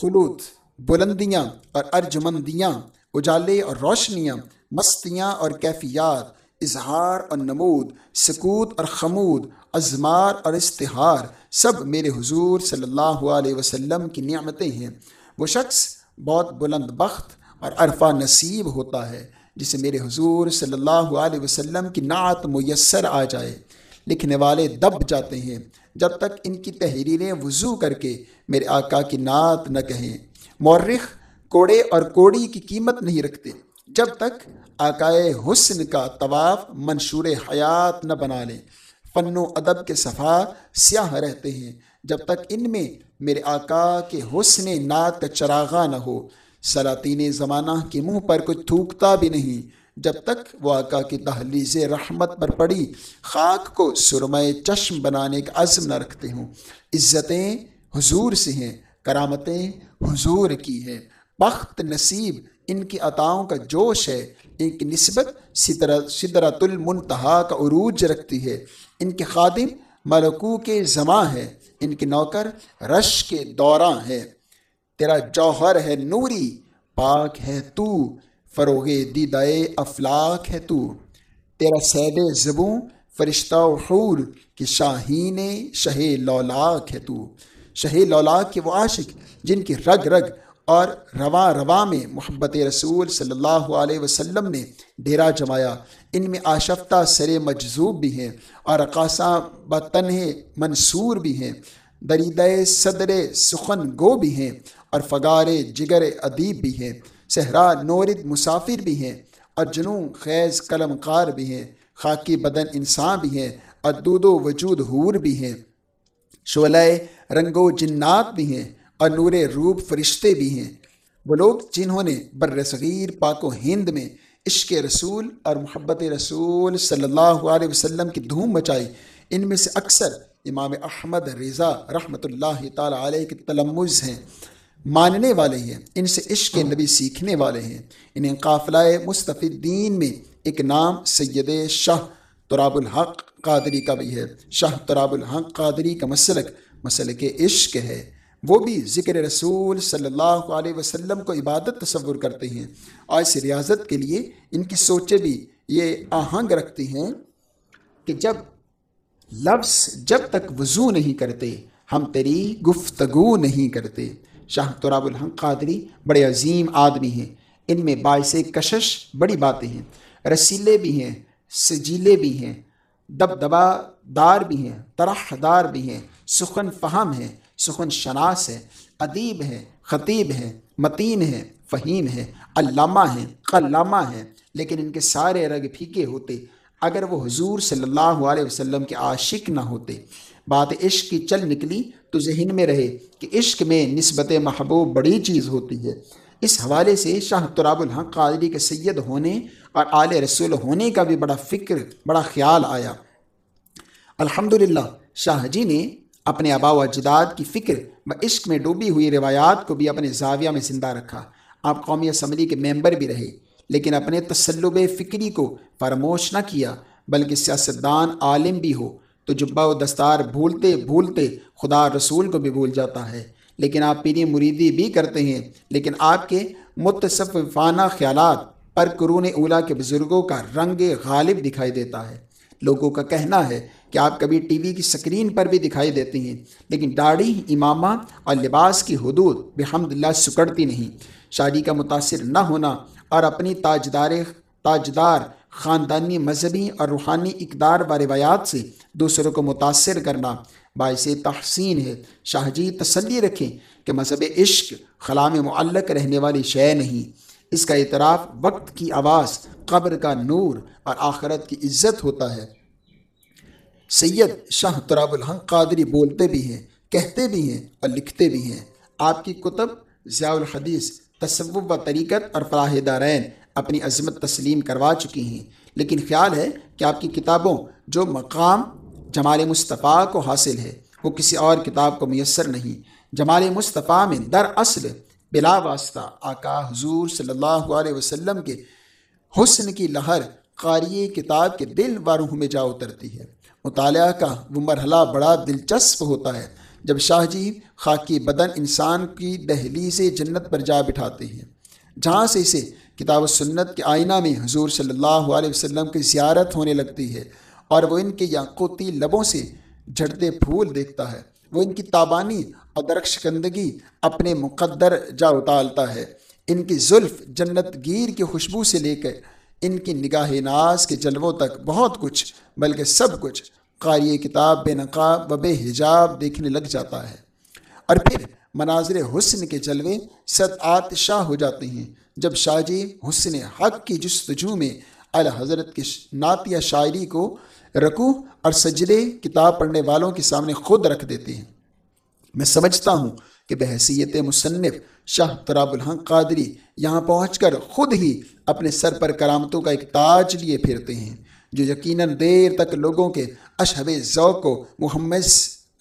A: خلوط بلندیاں اور ارجمندیاں، اجالے اور روشنیاں، مستیاں اور کیفیات، اظہار اور نمود، سکوت اور خمود، ازمار اور استحار سب میرے حضور صلی اللہ علیہ وسلم کی نعمتیں ہیں۔ وہ شخص بہت بلند بخت اور عرفہ نصیب ہوتا ہے، جسے میرے حضور صلی اللہ علیہ وسلم کی نعت میسر آ جائے۔ لکھنے والے دب جاتے ہیں۔ جب تک ان کی تحریریں وضو کر کے میرے آقا کی نعت نہ کہیں۔ مورخ کوڑے اور کوڑی کی قیمت نہیں رکھتے۔ جب تک آقائے حسن کا طواف منشور حیات نہ بنا لیں۔ فن و ادب کے صفحہ سیاہ رہتے ہیں۔ جب تک ان میں میرے آقا کے حسن نعت کا چراغا نہ ہو۔ سلاطین زمانہ کے منہ پر کوئی تھوکتا بھی نہیں۔ جب تک وہ آقا کی دہلیز رحمت پر پڑی، خاک کو سرمائے چشم بنانے کا عزم نہ رکھتے ہوں۔ عزتیں حضور سے ہیں، کرامتیں حضور کی ہیں۔ بخت نصیب ان کی عطاؤں کا جوش ہے۔ ان کی نسبت سدرت المنتہا کا عروج رکھتی ہے۔ ان کے خادم ملکو کے زماں ہے ان کے نوکر رش کے دوراں ہے تیرا جوہر ہے نوری، پاک ہے تو۔ فروغ دیدائے افلاق ہے تو۔ تیرا سید زبوں فرشتہ و حور کی شاہین شہ لولاک ہے تو۔ شہ لولاک کے وہ عاشق جن کی رگ رگ اور رواں رواں میں محبت رسول صلی اللہ علیہ وسلم نے ڈیرا جمایا۔ ان میں آشفتہ سر مجذوب بھی ہیں اور اقاساں بطن منصور بھی ہیں۔ دریدہ صدر سخن گو بھی ہیں اور فگار جگر ادیب بھی ہیں۔ صحرا نورد مسافر بھی ہیں اور جنوں خیز قلم کار بھی ہیں، خاکی بدن انسان بھی ہیں اور دود و وجود حور بھی ہیں۔ شعلہ رنگ و جنات بھی ہیں اور نور روب فرشتے بھی ہیں۔ وہ لوگ جنہوں نے بر صغیر پاک و ہند میں عشق رسول اور محبت رسول صلی اللہ علیہ وسلم کی دھوم مچائی، ان میں سے اکثر امام احمد رضا رحمۃ اللہ تعالیٰ علیہ کے تلمز ہیں۔ ماننے والے ہیں، ان سے عشق نبی سیکھنے والے ہیں۔ انہیں قافلہ مستفدین میں ایک نام سید شاہ تراب الحق قادری کا بھی ہے۔ شاہ تراب الحق قادری کا مسلک مسلک عشق ہے۔ وہ بھی ذکر رسول صلی اللہ علیہ وسلم کو عبادت تصور کرتے ہیں۔ اور اس ریاضت کے لیے ان کی سوچیں بھی یہ آہنگ رکھتی ہیں کہ جب لفظ جب تک وضو نہیں کرتے، ہم تیری گفتگو نہیں کرتے۔ شاہ تراب الحق قادری بڑے عظیم آدمی ہیں۔ ان میں باعث کشش بڑی باتیں ہیں، رسیلے بھی ہیں، سجیلے بھی ہیں دب دبا دار بھی ہیں، طرح دار بھی ہیں، سخن فہم ہیں، سخن شناس ہے ادیب ہے خطیب ہے متین ہے فہیم ہے علامہ ہیں، قلامہ ہیں۔ لیکن ان کے سارے رگ پھیکے ہوتے، اگر وہ حضور صلی اللہ علیہ وسلم کے عاشق نہ ہوتے۔ بات عشق کی چل نکلی تو ذہن میں رہے کہ عشق میں نسبت محبوب بڑی چیز ہوتی ہے۔ اس حوالے سے شاہ تراب الحق قادری کے سید ہونے اور آل رسول ہونے کا بھی بڑا فکر، بڑا خیال آیا۔ الحمد شاہ جی نے اپنے آبا و اجداد کی فکر و عشق میں ڈوبی ہوئی روایات کو بھی اپنے زاویہ میں زندہ رکھا۔ آپ قومی اسمبلی کے ممبر بھی رہے، لیکن اپنے تسلب فکری کو فراموش نہ کیا، بلکہ سیاستدان عالم بھی ہو۔ تو جبہ و دستار بھولتے بھولتے خدا رسول کو بھی بھول جاتا ہے۔ لیکن آپ پیری مریدی بھی کرتے ہیں۔ لیکن آپ کے متصفانہ خیالات پر قرون اولا کے بزرگوں کا رنگ غالب دکھائی دیتا ہے۔ لوگوں کا کہنا ہے کہ آپ کبھی ٹی وی کی سکرین پر بھی دکھائی دیتی ہیں۔ لیکن داڑھی، امامہ اور لباس کی حدود بحمد اللہ سکڑتی نہیں۔ شادی کا متاثر نہ ہونا اور اپنی تاجدار تاجدار خاندانی مذہبی اور روحانی اقدار و روایات سے دوسروں کو متاثر کرنا باعث تحسین ہے۔ شاہ جی تسلی رکھیں کہ مذہب عشق خلا میں معلق رہنے والی شے نہیں۔ اس کا اعتراف وقت کی آواز، قبر کا نور اور آخرت کی عزت ہوتا ہے۔ سید شاہ تراب الحق قادری بولتے بھی ہیں، کہتے بھی ہیں اور لکھتے بھی ہیں۔ آپ کی کتب ضیاء الحدیث، تصوف و طریقت اور فلاح دارین اپنی عظمت تسلیم کروا چکی ہیں۔ لیکن خیال ہے کہ آپ کی کتابوں جو مقام جمال مصطفیٰ کو حاصل ہے، وہ کسی اور کتاب کو میسر نہیں۔ جمال مصطفیٰ میں در اصل بلا واسطہ آقا حضور صلی اللہ علیہ وسلم کے حسن کی لہر قاری کتاب کے دل و روح میں جا اترتی ہے۔ مطالعہ کا وہ مرحلہ بڑا دلچسپ ہوتا ہے، جب شاہ جی خاکی بدن انسان کی دہلی سے جنت پر جا بٹھاتے ہیں۔ جہاں سے اسے کتاب و سنت کے آئینہ میں حضور صلی اللہ علیہ وسلم کی زیارت ہونے لگتی ہے اور وہ ان کے یاقوتی لبوں سے جھڑتے پھول دیکھتا ہے۔ وہ ان کی تابانی اور درخش کندگی اپنے مقدر جا اتالتا ہے۔ ان کی زلف جنت گیر کی خوشبو سے لے کر ان کی نگاہ ناز کے جلووں تک بہت کچھ، بلکہ سب کچھ قاری کتاب بے نقاب و بے حجاب دیکھنے لگ جاتا ہے۔ اور پھر مناظر حسن کے جلوے صد آتشاہ ہو جاتے ہیں۔ جب شاہ جی حسن حق کی جستجو میں اعلی حضرت کی نعتیہ شاعری کو رکو اور سجدے کتاب پڑھنے والوں کے سامنے خود رکھ دیتے ہیں۔ میں سمجھتا ہوں کہ بحثیت مصنف شاہ تراب الحق قادری یہاں پہنچ کر خود ہی اپنے سر پر کرامتوں کا ایک تاج لیے پھرتے ہیں، جو یقیناً دیر تک لوگوں کے اشہب ذوق کو محمد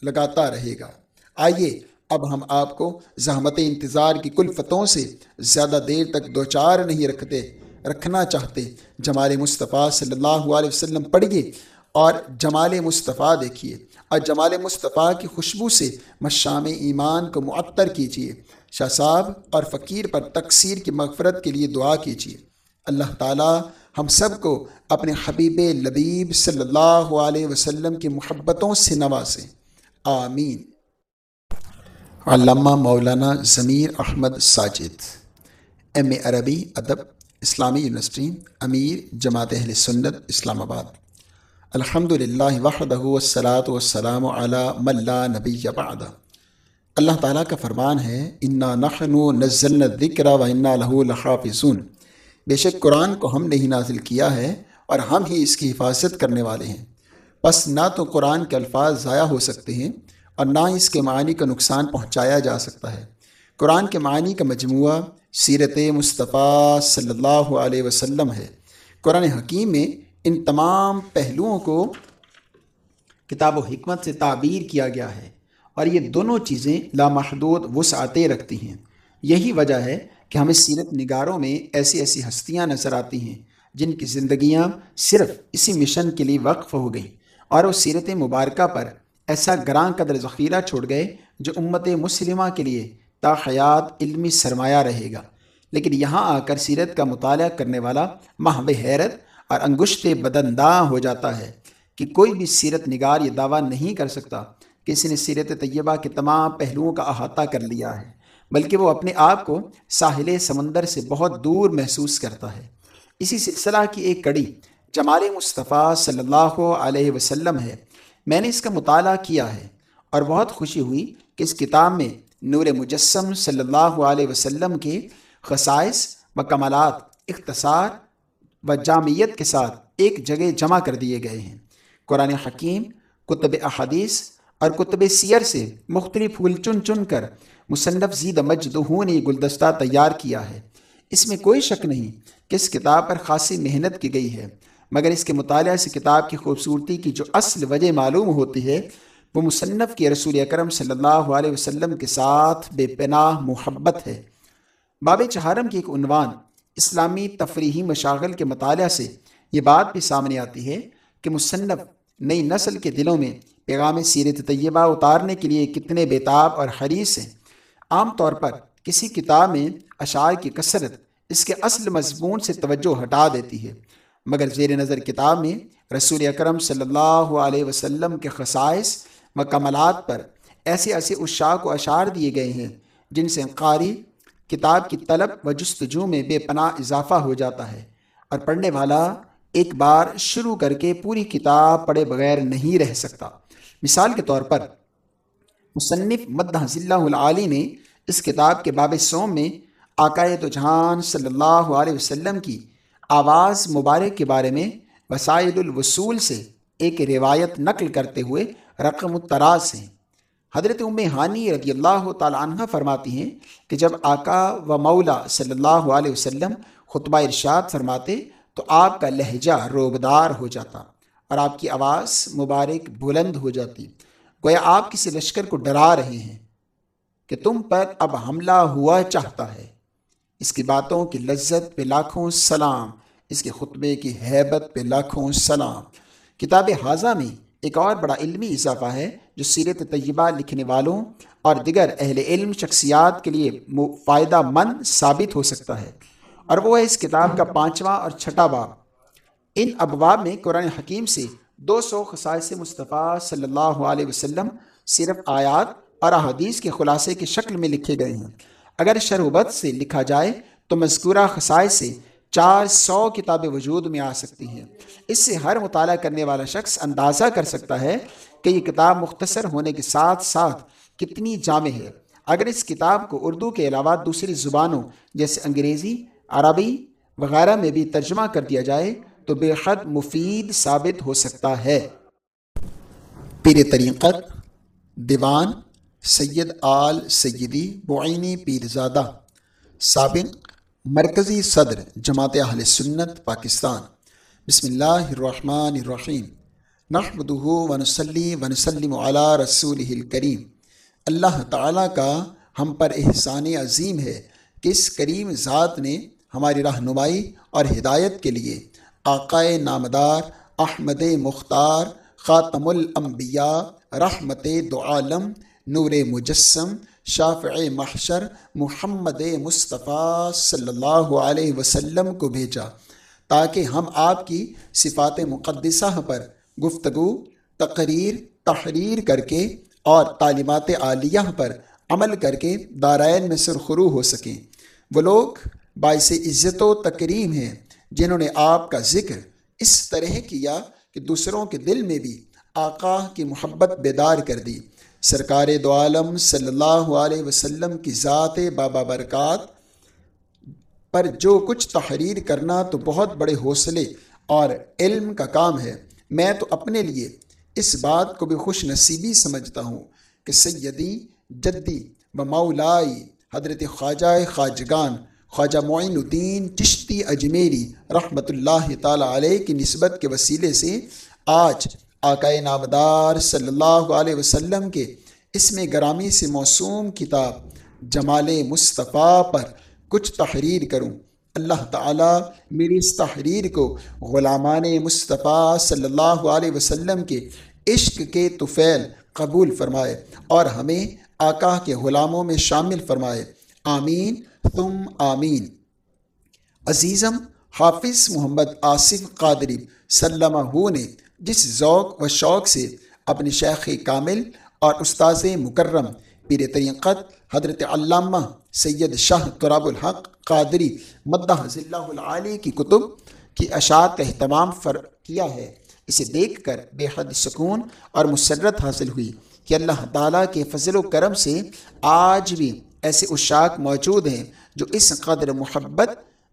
A: لگاتا رہے گا۔ آئیے اب ہم آپ کو زحمت انتظار کی کلفتوں سے زیادہ دیر تک دوچار نہیں رکھتے، رکھنا چاہتے۔ جمال مصطفیٰ صلی اللہ علیہ وسلم پڑھیے اور جمال مصطفیٰ دیکھیے۔ اور جمال مصطفیٰ کی خوشبو سے مشام ایمان کو معطر کیجیے۔ شاہ صاحب اور فقیر پر تقصیر کی مغفرت کے لیے دعا کیجیے۔ اللہ تعالیٰ ہم سب کو اپنے حبیب لبیب صلی اللہ علیہ وسلم کی محبتوں سے نوازیں آمین۔ علامہ مولانا ضمیر احمد ساجد، ایم اے عربی ادب، اسلامی یونیورسٹی، امیر جماعت اہل سنت، اسلام آباد۔ الحمد للہ وحدہ والصلاة والسلام علی ملا نبی بعد۔ اللہ تعالیٰ کا فرمان ہے، انا نحن نزلنا الذکر و انا له لحافظون۔ بے شک قرآن کو ہم نے ہی نازل کیا ہے اور ہم ہی اس کی حفاظت کرنے والے ہیں۔ بس نہ تو قرآن کے الفاظ ضائع ہو سکتے ہیں اور نہ اس کے معنی کا نقصان پہنچایا جا سکتا ہے۔ قرآن کے معنی کا مجموعہ سیرت مصطفیٰ صلی اللہ علیہ وسلم ہے۔ قرآن حکیم میں ان تمام پہلوؤں کو کتاب و حکمت سے تعبیر کیا گیا ہے اور یہ دونوں چیزیں لامحدود وسعتیں رکھتی ہیں۔ یہی وجہ ہے کہ ہمیں سیرت نگاروں میں ایسی ایسی ہستیاں نظر آتی ہیں جن کی زندگیاں صرف اسی مشن کے لیے وقف ہو گئیں اور وہ سیرت مبارکہ پر ایسا گراں قدر ذخیرہ چھوڑ گئے جو امت مسلمہ کے لیے تا حیات علمی سرمایہ رہے گا۔ لیکن یہاں آ کر سیرت کا مطالعہ کرنے والا محب حیرت اور انگشت بدنداں ہو جاتا ہے کہ کوئی بھی سیرت نگار یہ دعویٰ نہیں کر سکتا کہ اس نے سیرت طیبہ کے تمام پہلوؤں کا احاطہ کر لیا ہے، بلکہ وہ اپنے آپ کو ساحل سمندر سے بہت دور محسوس کرتا ہے۔ اسی سلسلہ کی ایک کڑی جمال مصطفیٰ صلی اللہ علیہ وسلم ہے۔ میں نے اس کا مطالعہ کیا ہے اور بہت خوشی ہوئی کہ اس کتاب میں نور مجسم صلی اللہ علیہ وسلم کے خصائص و کمالات، اختصار و جامعیت کے ساتھ ایک جگہ جمع کر دیے گئے ہیں۔ قرآن حکیم، کتب احادیث اور کتب سیر سے مختلف پھول چن چن کر مصنف زید مجدہو نے گلدستہ تیار کیا ہے۔ اس میں کوئی شک نہیں کہ اس کتاب پر خاصی محنت کی گئی ہے۔ مگر اس کے مطالعہ سے کتاب کی خوبصورتی کی جو اصل وجہ معلوم ہوتی ہے، وہ مصنف کی رسول اکرم صلی اللہ علیہ وسلم کے ساتھ بے پناہ محبت ہے۔ باب چہارم کی ایک عنوان، اسلامی تفریحی مشاغل کے مطالعہ سے یہ بات بھی سامنے آتی ہے کہ مصنف نئی نسل کے دلوں میں پیغام سیرت طیبہ اتارنے کے لیے کتنے بیتاب اور حریث ہیں۔ عام طور پر کسی کتاب میں اشعار کی کثرت اس کے اصل مضمون سے توجہ ہٹا دیتی ہے۔ مگر زیر نظر کتاب میں رسول اکرم صلی اللہ علیہ وسلم کے خصائص مکملات پر ایسے ایسے اشاق و اشعار دیے گئے ہیں، جن سے قاری کتاب کی طلب و جستجو میں بے پناہ اضافہ ہو جاتا ہے۔ اور پڑھنے والا ایک بار شروع کر کے پوری کتاب پڑھے بغیر نہیں رہ سکتا۔ مثال کے طور پر، مصنف مدہ ضلع العالی نے اس کتاب کے باب سوم میں عقائد و جہان صلی اللہ علیہ وسلم کی آواز مبارک کے بارے میں وسائل الوصول سے ایک روایت نقل کرتے ہوئے رقم التراز ہیں۔ حضرت ام ہانی رضی اللہ تعالیٰ عنہ فرماتی ہیں کہ جب آقا و مولا صلی اللہ علیہ وسلم خطبہ ارشاد فرماتے تو آپ کا لہجہ روبدار ہو جاتا اور آپ کی آواز مبارک بلند ہو جاتی۔ گویا آپ کسی لشکر کو ڈرا رہے ہیں کہ تم پر اب حملہ ہوا چاہتا ہے۔ اس کی باتوں کی لذت پہ لاکھوں سلام، اس کے خطبے کی حیبت پہ لاکھوں سلام۔ کتاب حاضہ میں ایک اور بڑا علمی اضافہ ہے جو سیرت طیبہ لکھنے والوں اور دیگر اہل علم شخصیات کے لیے فائدہ مند ثابت ہو سکتا ہے۔ اور وہ ہے اس کتاب کا پانچواں اور چھٹا باب۔ ان ابواب میں قرآن حکیم سے دو سو خصائص مصطفیٰ صلی اللہ علیہ وسلم صرف آیات اور احادیث کے خلاصے کی شکل میں لکھے گئے ہیں۔ اگر شروبت سے لکھا جائے تو مذکورہ خصائص سے چار سو کتابیں وجود میں آ سکتی ہیں۔ اس سے ہر مطالعہ کرنے والا شخص اندازہ کر سکتا ہے کہ یہ کتاب مختصر ہونے کے ساتھ ساتھ کتنی جامع ہے۔ اگر اس کتاب کو اردو کے علاوہ دوسری زبانوں جیسے انگریزی، عربی وغیرہ میں بھی ترجمہ کر دیا جائے تو بے حد مفید ثابت ہو سکتا ہے۔ پیر طریقت، دیوان سید آل سیدی بعینی پیرزادہ، سابق مرکزی صدر جماعت اہل سنت پاکستان۔ بسم اللہ الرحمن الرحیم۔ نحمدہ ونسلی ونسلم علی رسول الکریم۔ اللہ تعالیٰ کا ہم پر احسان عظیم ہے کہ اس کریم ذات نے ہماری رہنمائی اور ہدایت کے لیے آقائے نامدار احمد مختار، خاتم الانبیاء، رحمت دو عالم نور مجسم، شافع محشر محمد مصطفیٰ صلی اللہ علیہ وسلم کو بھیجا تاکہ ہم آپ کی صفات مقدسہ پر گفتگو، تقریر، تحریر کر کے اور تعلیمات عالیہ پر عمل کر کے دارائن میں سرخرو ہو سکیں۔ وہ لوگ باعث عزت و تکریم ہیں جنہوں نے آپ کا ذکر اس طرح کیا کہ دوسروں کے دل میں بھی آقا کی محبت بیدار کر دی۔ سرکار دو عالم صلی اللہ علیہ وسلم کی ذات بابا برکات پر جو کچھ تحریر کرنا تو بہت بڑے حوصلے اور علم کا کام ہے۔ میں تو اپنے لیے اس بات کو بھی خوش نصیبی سمجھتا ہوں کہ سیدی، جدی و مولائی حضرت خواجہ خواجگان، خواجہ معین الدین چشتی اجمیری رحمۃ اللہ تعالیٰ علیہ کی نسبت کے وسیلے سے آج آقائے نامدار صلی اللہ علیہ وسلم کے اس میں گرامی سے موسوم کتاب جمال مصطفیٰ پر کچھ تحریر کروں۔ اللہ تعالیٰ میری اس تحریر کو غلامان مصطفیٰ صلی اللہ علیہ وسلم کے عشق کے طفیل قبول فرمائے اور ہمیں آقا کے غلاموں میں شامل فرمائے۔ آمین تم آمین۔ عزیزم، حافظ محمد آصف قادری، سلمہ نے جس ذوق و شوق سے اپنے شیخ کامل اور استاذ مکرم پیر طریقت حضرت علامہ سید شاہ تراب الحق قادری مدہ اللہ العالی کی کتب کی اشاعت کا اہتمام فر کیا ہے۔ اسے دیکھ کر بے حد سکون اور مسرت حاصل ہوئی کہ اللہ تعالیٰ کے فضل و کرم سے آج بھی ایسے اشاک موجود ہیں جو اس قدر محبت،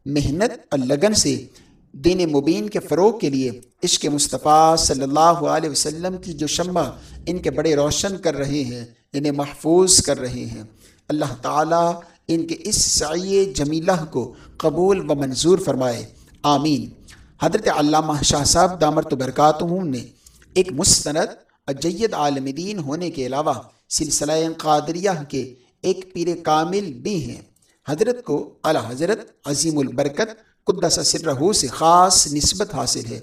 A: محنت اور لگن سے دین مبین کے فروغ کے لیے عشق مصطفیٰ صلی اللہ علیہ وسلم کی جو شمع ان کے بڑے روشن کر رہے ہیں، انہیں محفوظ کر رہے ہیں۔ اللہ تعالیٰ ان کے اس سعی جمیلہ کو قبول و منظور فرمائے۔ آمین۔ حضرت علامہ شاہ صاحب دامرت و برکاتہم نے ایک مستند اجید عالم دین ہونے کے علاوہ سلسلہ قادریہ کے ایک پیر کامل بھی ہیں۔ حضرت کو اعلیٰ حضرت عظیم البرکت قدس سرہو سے خاص نسبت حاصل ہے۔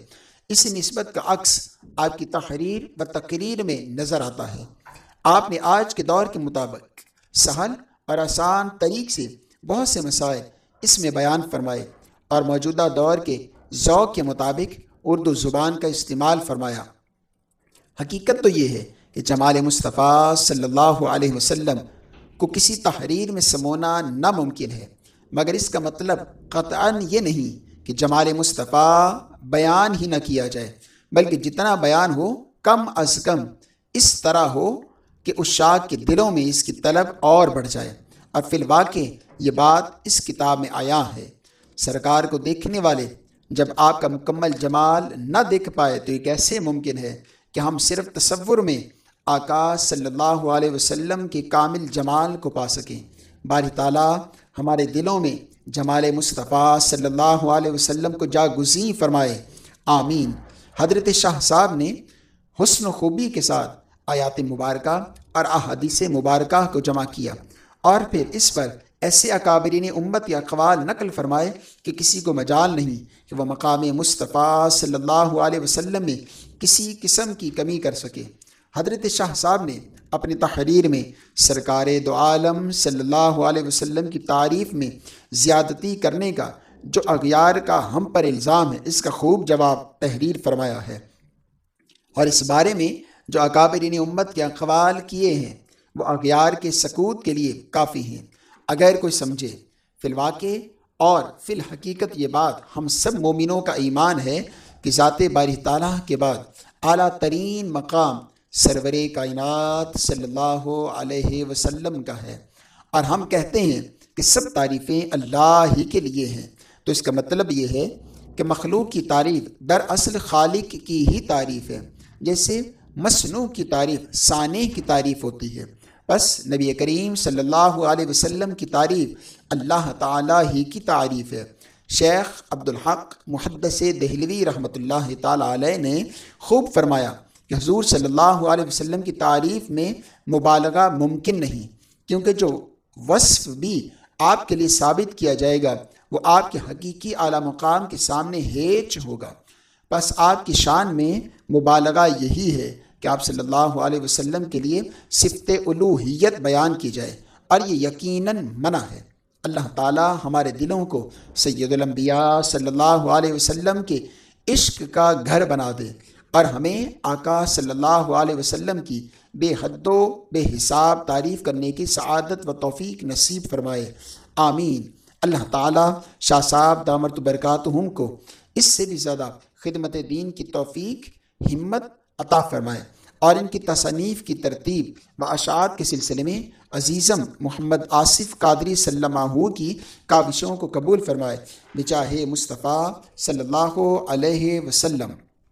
A: اس نسبت کا عکس آپ کی تحریر و تقریر میں نظر آتا ہے۔ آپ نے آج کے دور کے مطابق سہل اور آسان طریق سے بہت سے مسائل اس میں بیان فرمائے اور موجودہ دور کے ذوق کے مطابق اردو زبان کا استعمال فرمایا۔ حقیقت تو یہ ہے کہ جمال مصطفیٰ صلی اللہ علیہ وسلم کو کسی تحریر میں سمونا ناممکن ہے۔ مگر اس کا مطلب قطعا یہ نہیں کہ جمال مصطفیٰ بیان ہی نہ کیا جائے، بلکہ جتنا بیان ہو کم از کم اس طرح ہو کہ اس شاخ کے دلوں میں اس کی طلب اور بڑھ جائے۔ اور فی الواقع یہ بات اس کتاب میں آیا ہے۔ سرکار کو دیکھنے والے جب آپ کا مکمل جمال نہ دیکھ پائے تو یہ کیسے ممکن ہے کہ ہم صرف تصور میں آقا صلی اللہ علیہ وسلم کے کامل جمال کو پا سکیں۔ باری تعالیٰ ہمارے دلوں میں جمال مصطفیٰ صلی اللہ علیہ وسلم کو جاگزی فرمائے۔ آمین۔ حضرت شاہ صاحب نے حسن و خوبی کے ساتھ آیات مبارکہ اور احادیث مبارکہ کو جمع کیا اور پھر اس پر ایسے اکابرین امت یا اقوال نقل فرمائے کہ کسی کو مجال نہیں کہ وہ مقام مصطفیٰ صلی اللہ علیہ وسلم میں کسی قسم کی کمی کر سکے۔ حضرت شاہ صاحب نے اپنی تحریر میں سرکار دو عالم صلی اللہ علیہ وسلم کی تعریف میں زیادتی کرنے کا جو اغیار کا ہم پر الزام ہے، اس کا خوب جواب تحریر فرمایا ہے۔ اور اس بارے میں جو اکابرین امت کے اقوال کیے ہیں، وہ اغیار کے سکوت کے لیے کافی ہیں۔ اگر کوئی سمجھے، فی الواقع اور فی الحقیقت یہ بات ہم سب مومنوں کا ایمان ہے کہ ذات باری تعالیٰ کے بعد اعلیٰ ترین مقام سرور کائنات صلی اللہ علیہ وسلم کا ہے۔ اور ہم کہتے ہیں کہ سب تعریفیں اللہ ہی کے لیے ہیں۔ تو اس کا مطلب یہ ہے کہ مخلوق کی تعریف در اصل خالق کی ہی تعریف ہے۔ جیسے مصنوع کی تعریف ثانح کی تعریف ہوتی ہے۔ بس نبی کریم صلی اللہ علیہ وسلم کی تعریف اللہ تعالیٰ ہی کی تعریف ہے۔ شیخ عبدالحق محدث دہلوی رحمۃ اللہ تعالیٰ علیہ نے خوب فرمایا کہ حضور صلی اللہ علیہ وسلم کی تعریف میں مبالغہ ممکن نہیں، کیونکہ جو وصف بھی آپ کے لیے ثابت کیا جائے گا، وہ آپ کے حقیقی اعلیٰ مقام کے سامنے ہیچ ہوگا۔ بس آپ کی شان میں مبالغہ یہی ہے کہ آپ صلی اللہ علیہ وسلم کے لیے صفت الوحیت بیان کی جائے اور یہ یقیناً منع ہے۔ اللہ تعالیٰ ہمارے دلوں کو سید الانبیاء صلی اللہ علیہ وسلم کے عشق کا گھر بنا دے۔ اور ہمیں آقا صلی اللہ علیہ وسلم کی بے حد و بے حساب تعریف کرنے کی سعادت و توفیق نصیب فرمائے۔ آمین۔ اللہ تعالیٰ شاہ صاحب دامرت برکات کو اس سے بھی زیادہ خدمت دین کی توفیق، ہمت عطا فرمائے۔ اور ان کی تصنیف کی ترتیب و اشاعت کے سلسلے میں عزیزم محمد آصف قادری صلی کی کاوشوں کو قبول فرمائے۔ بچاہ مصطفیٰ صلی اللہ علیہ وسلم۔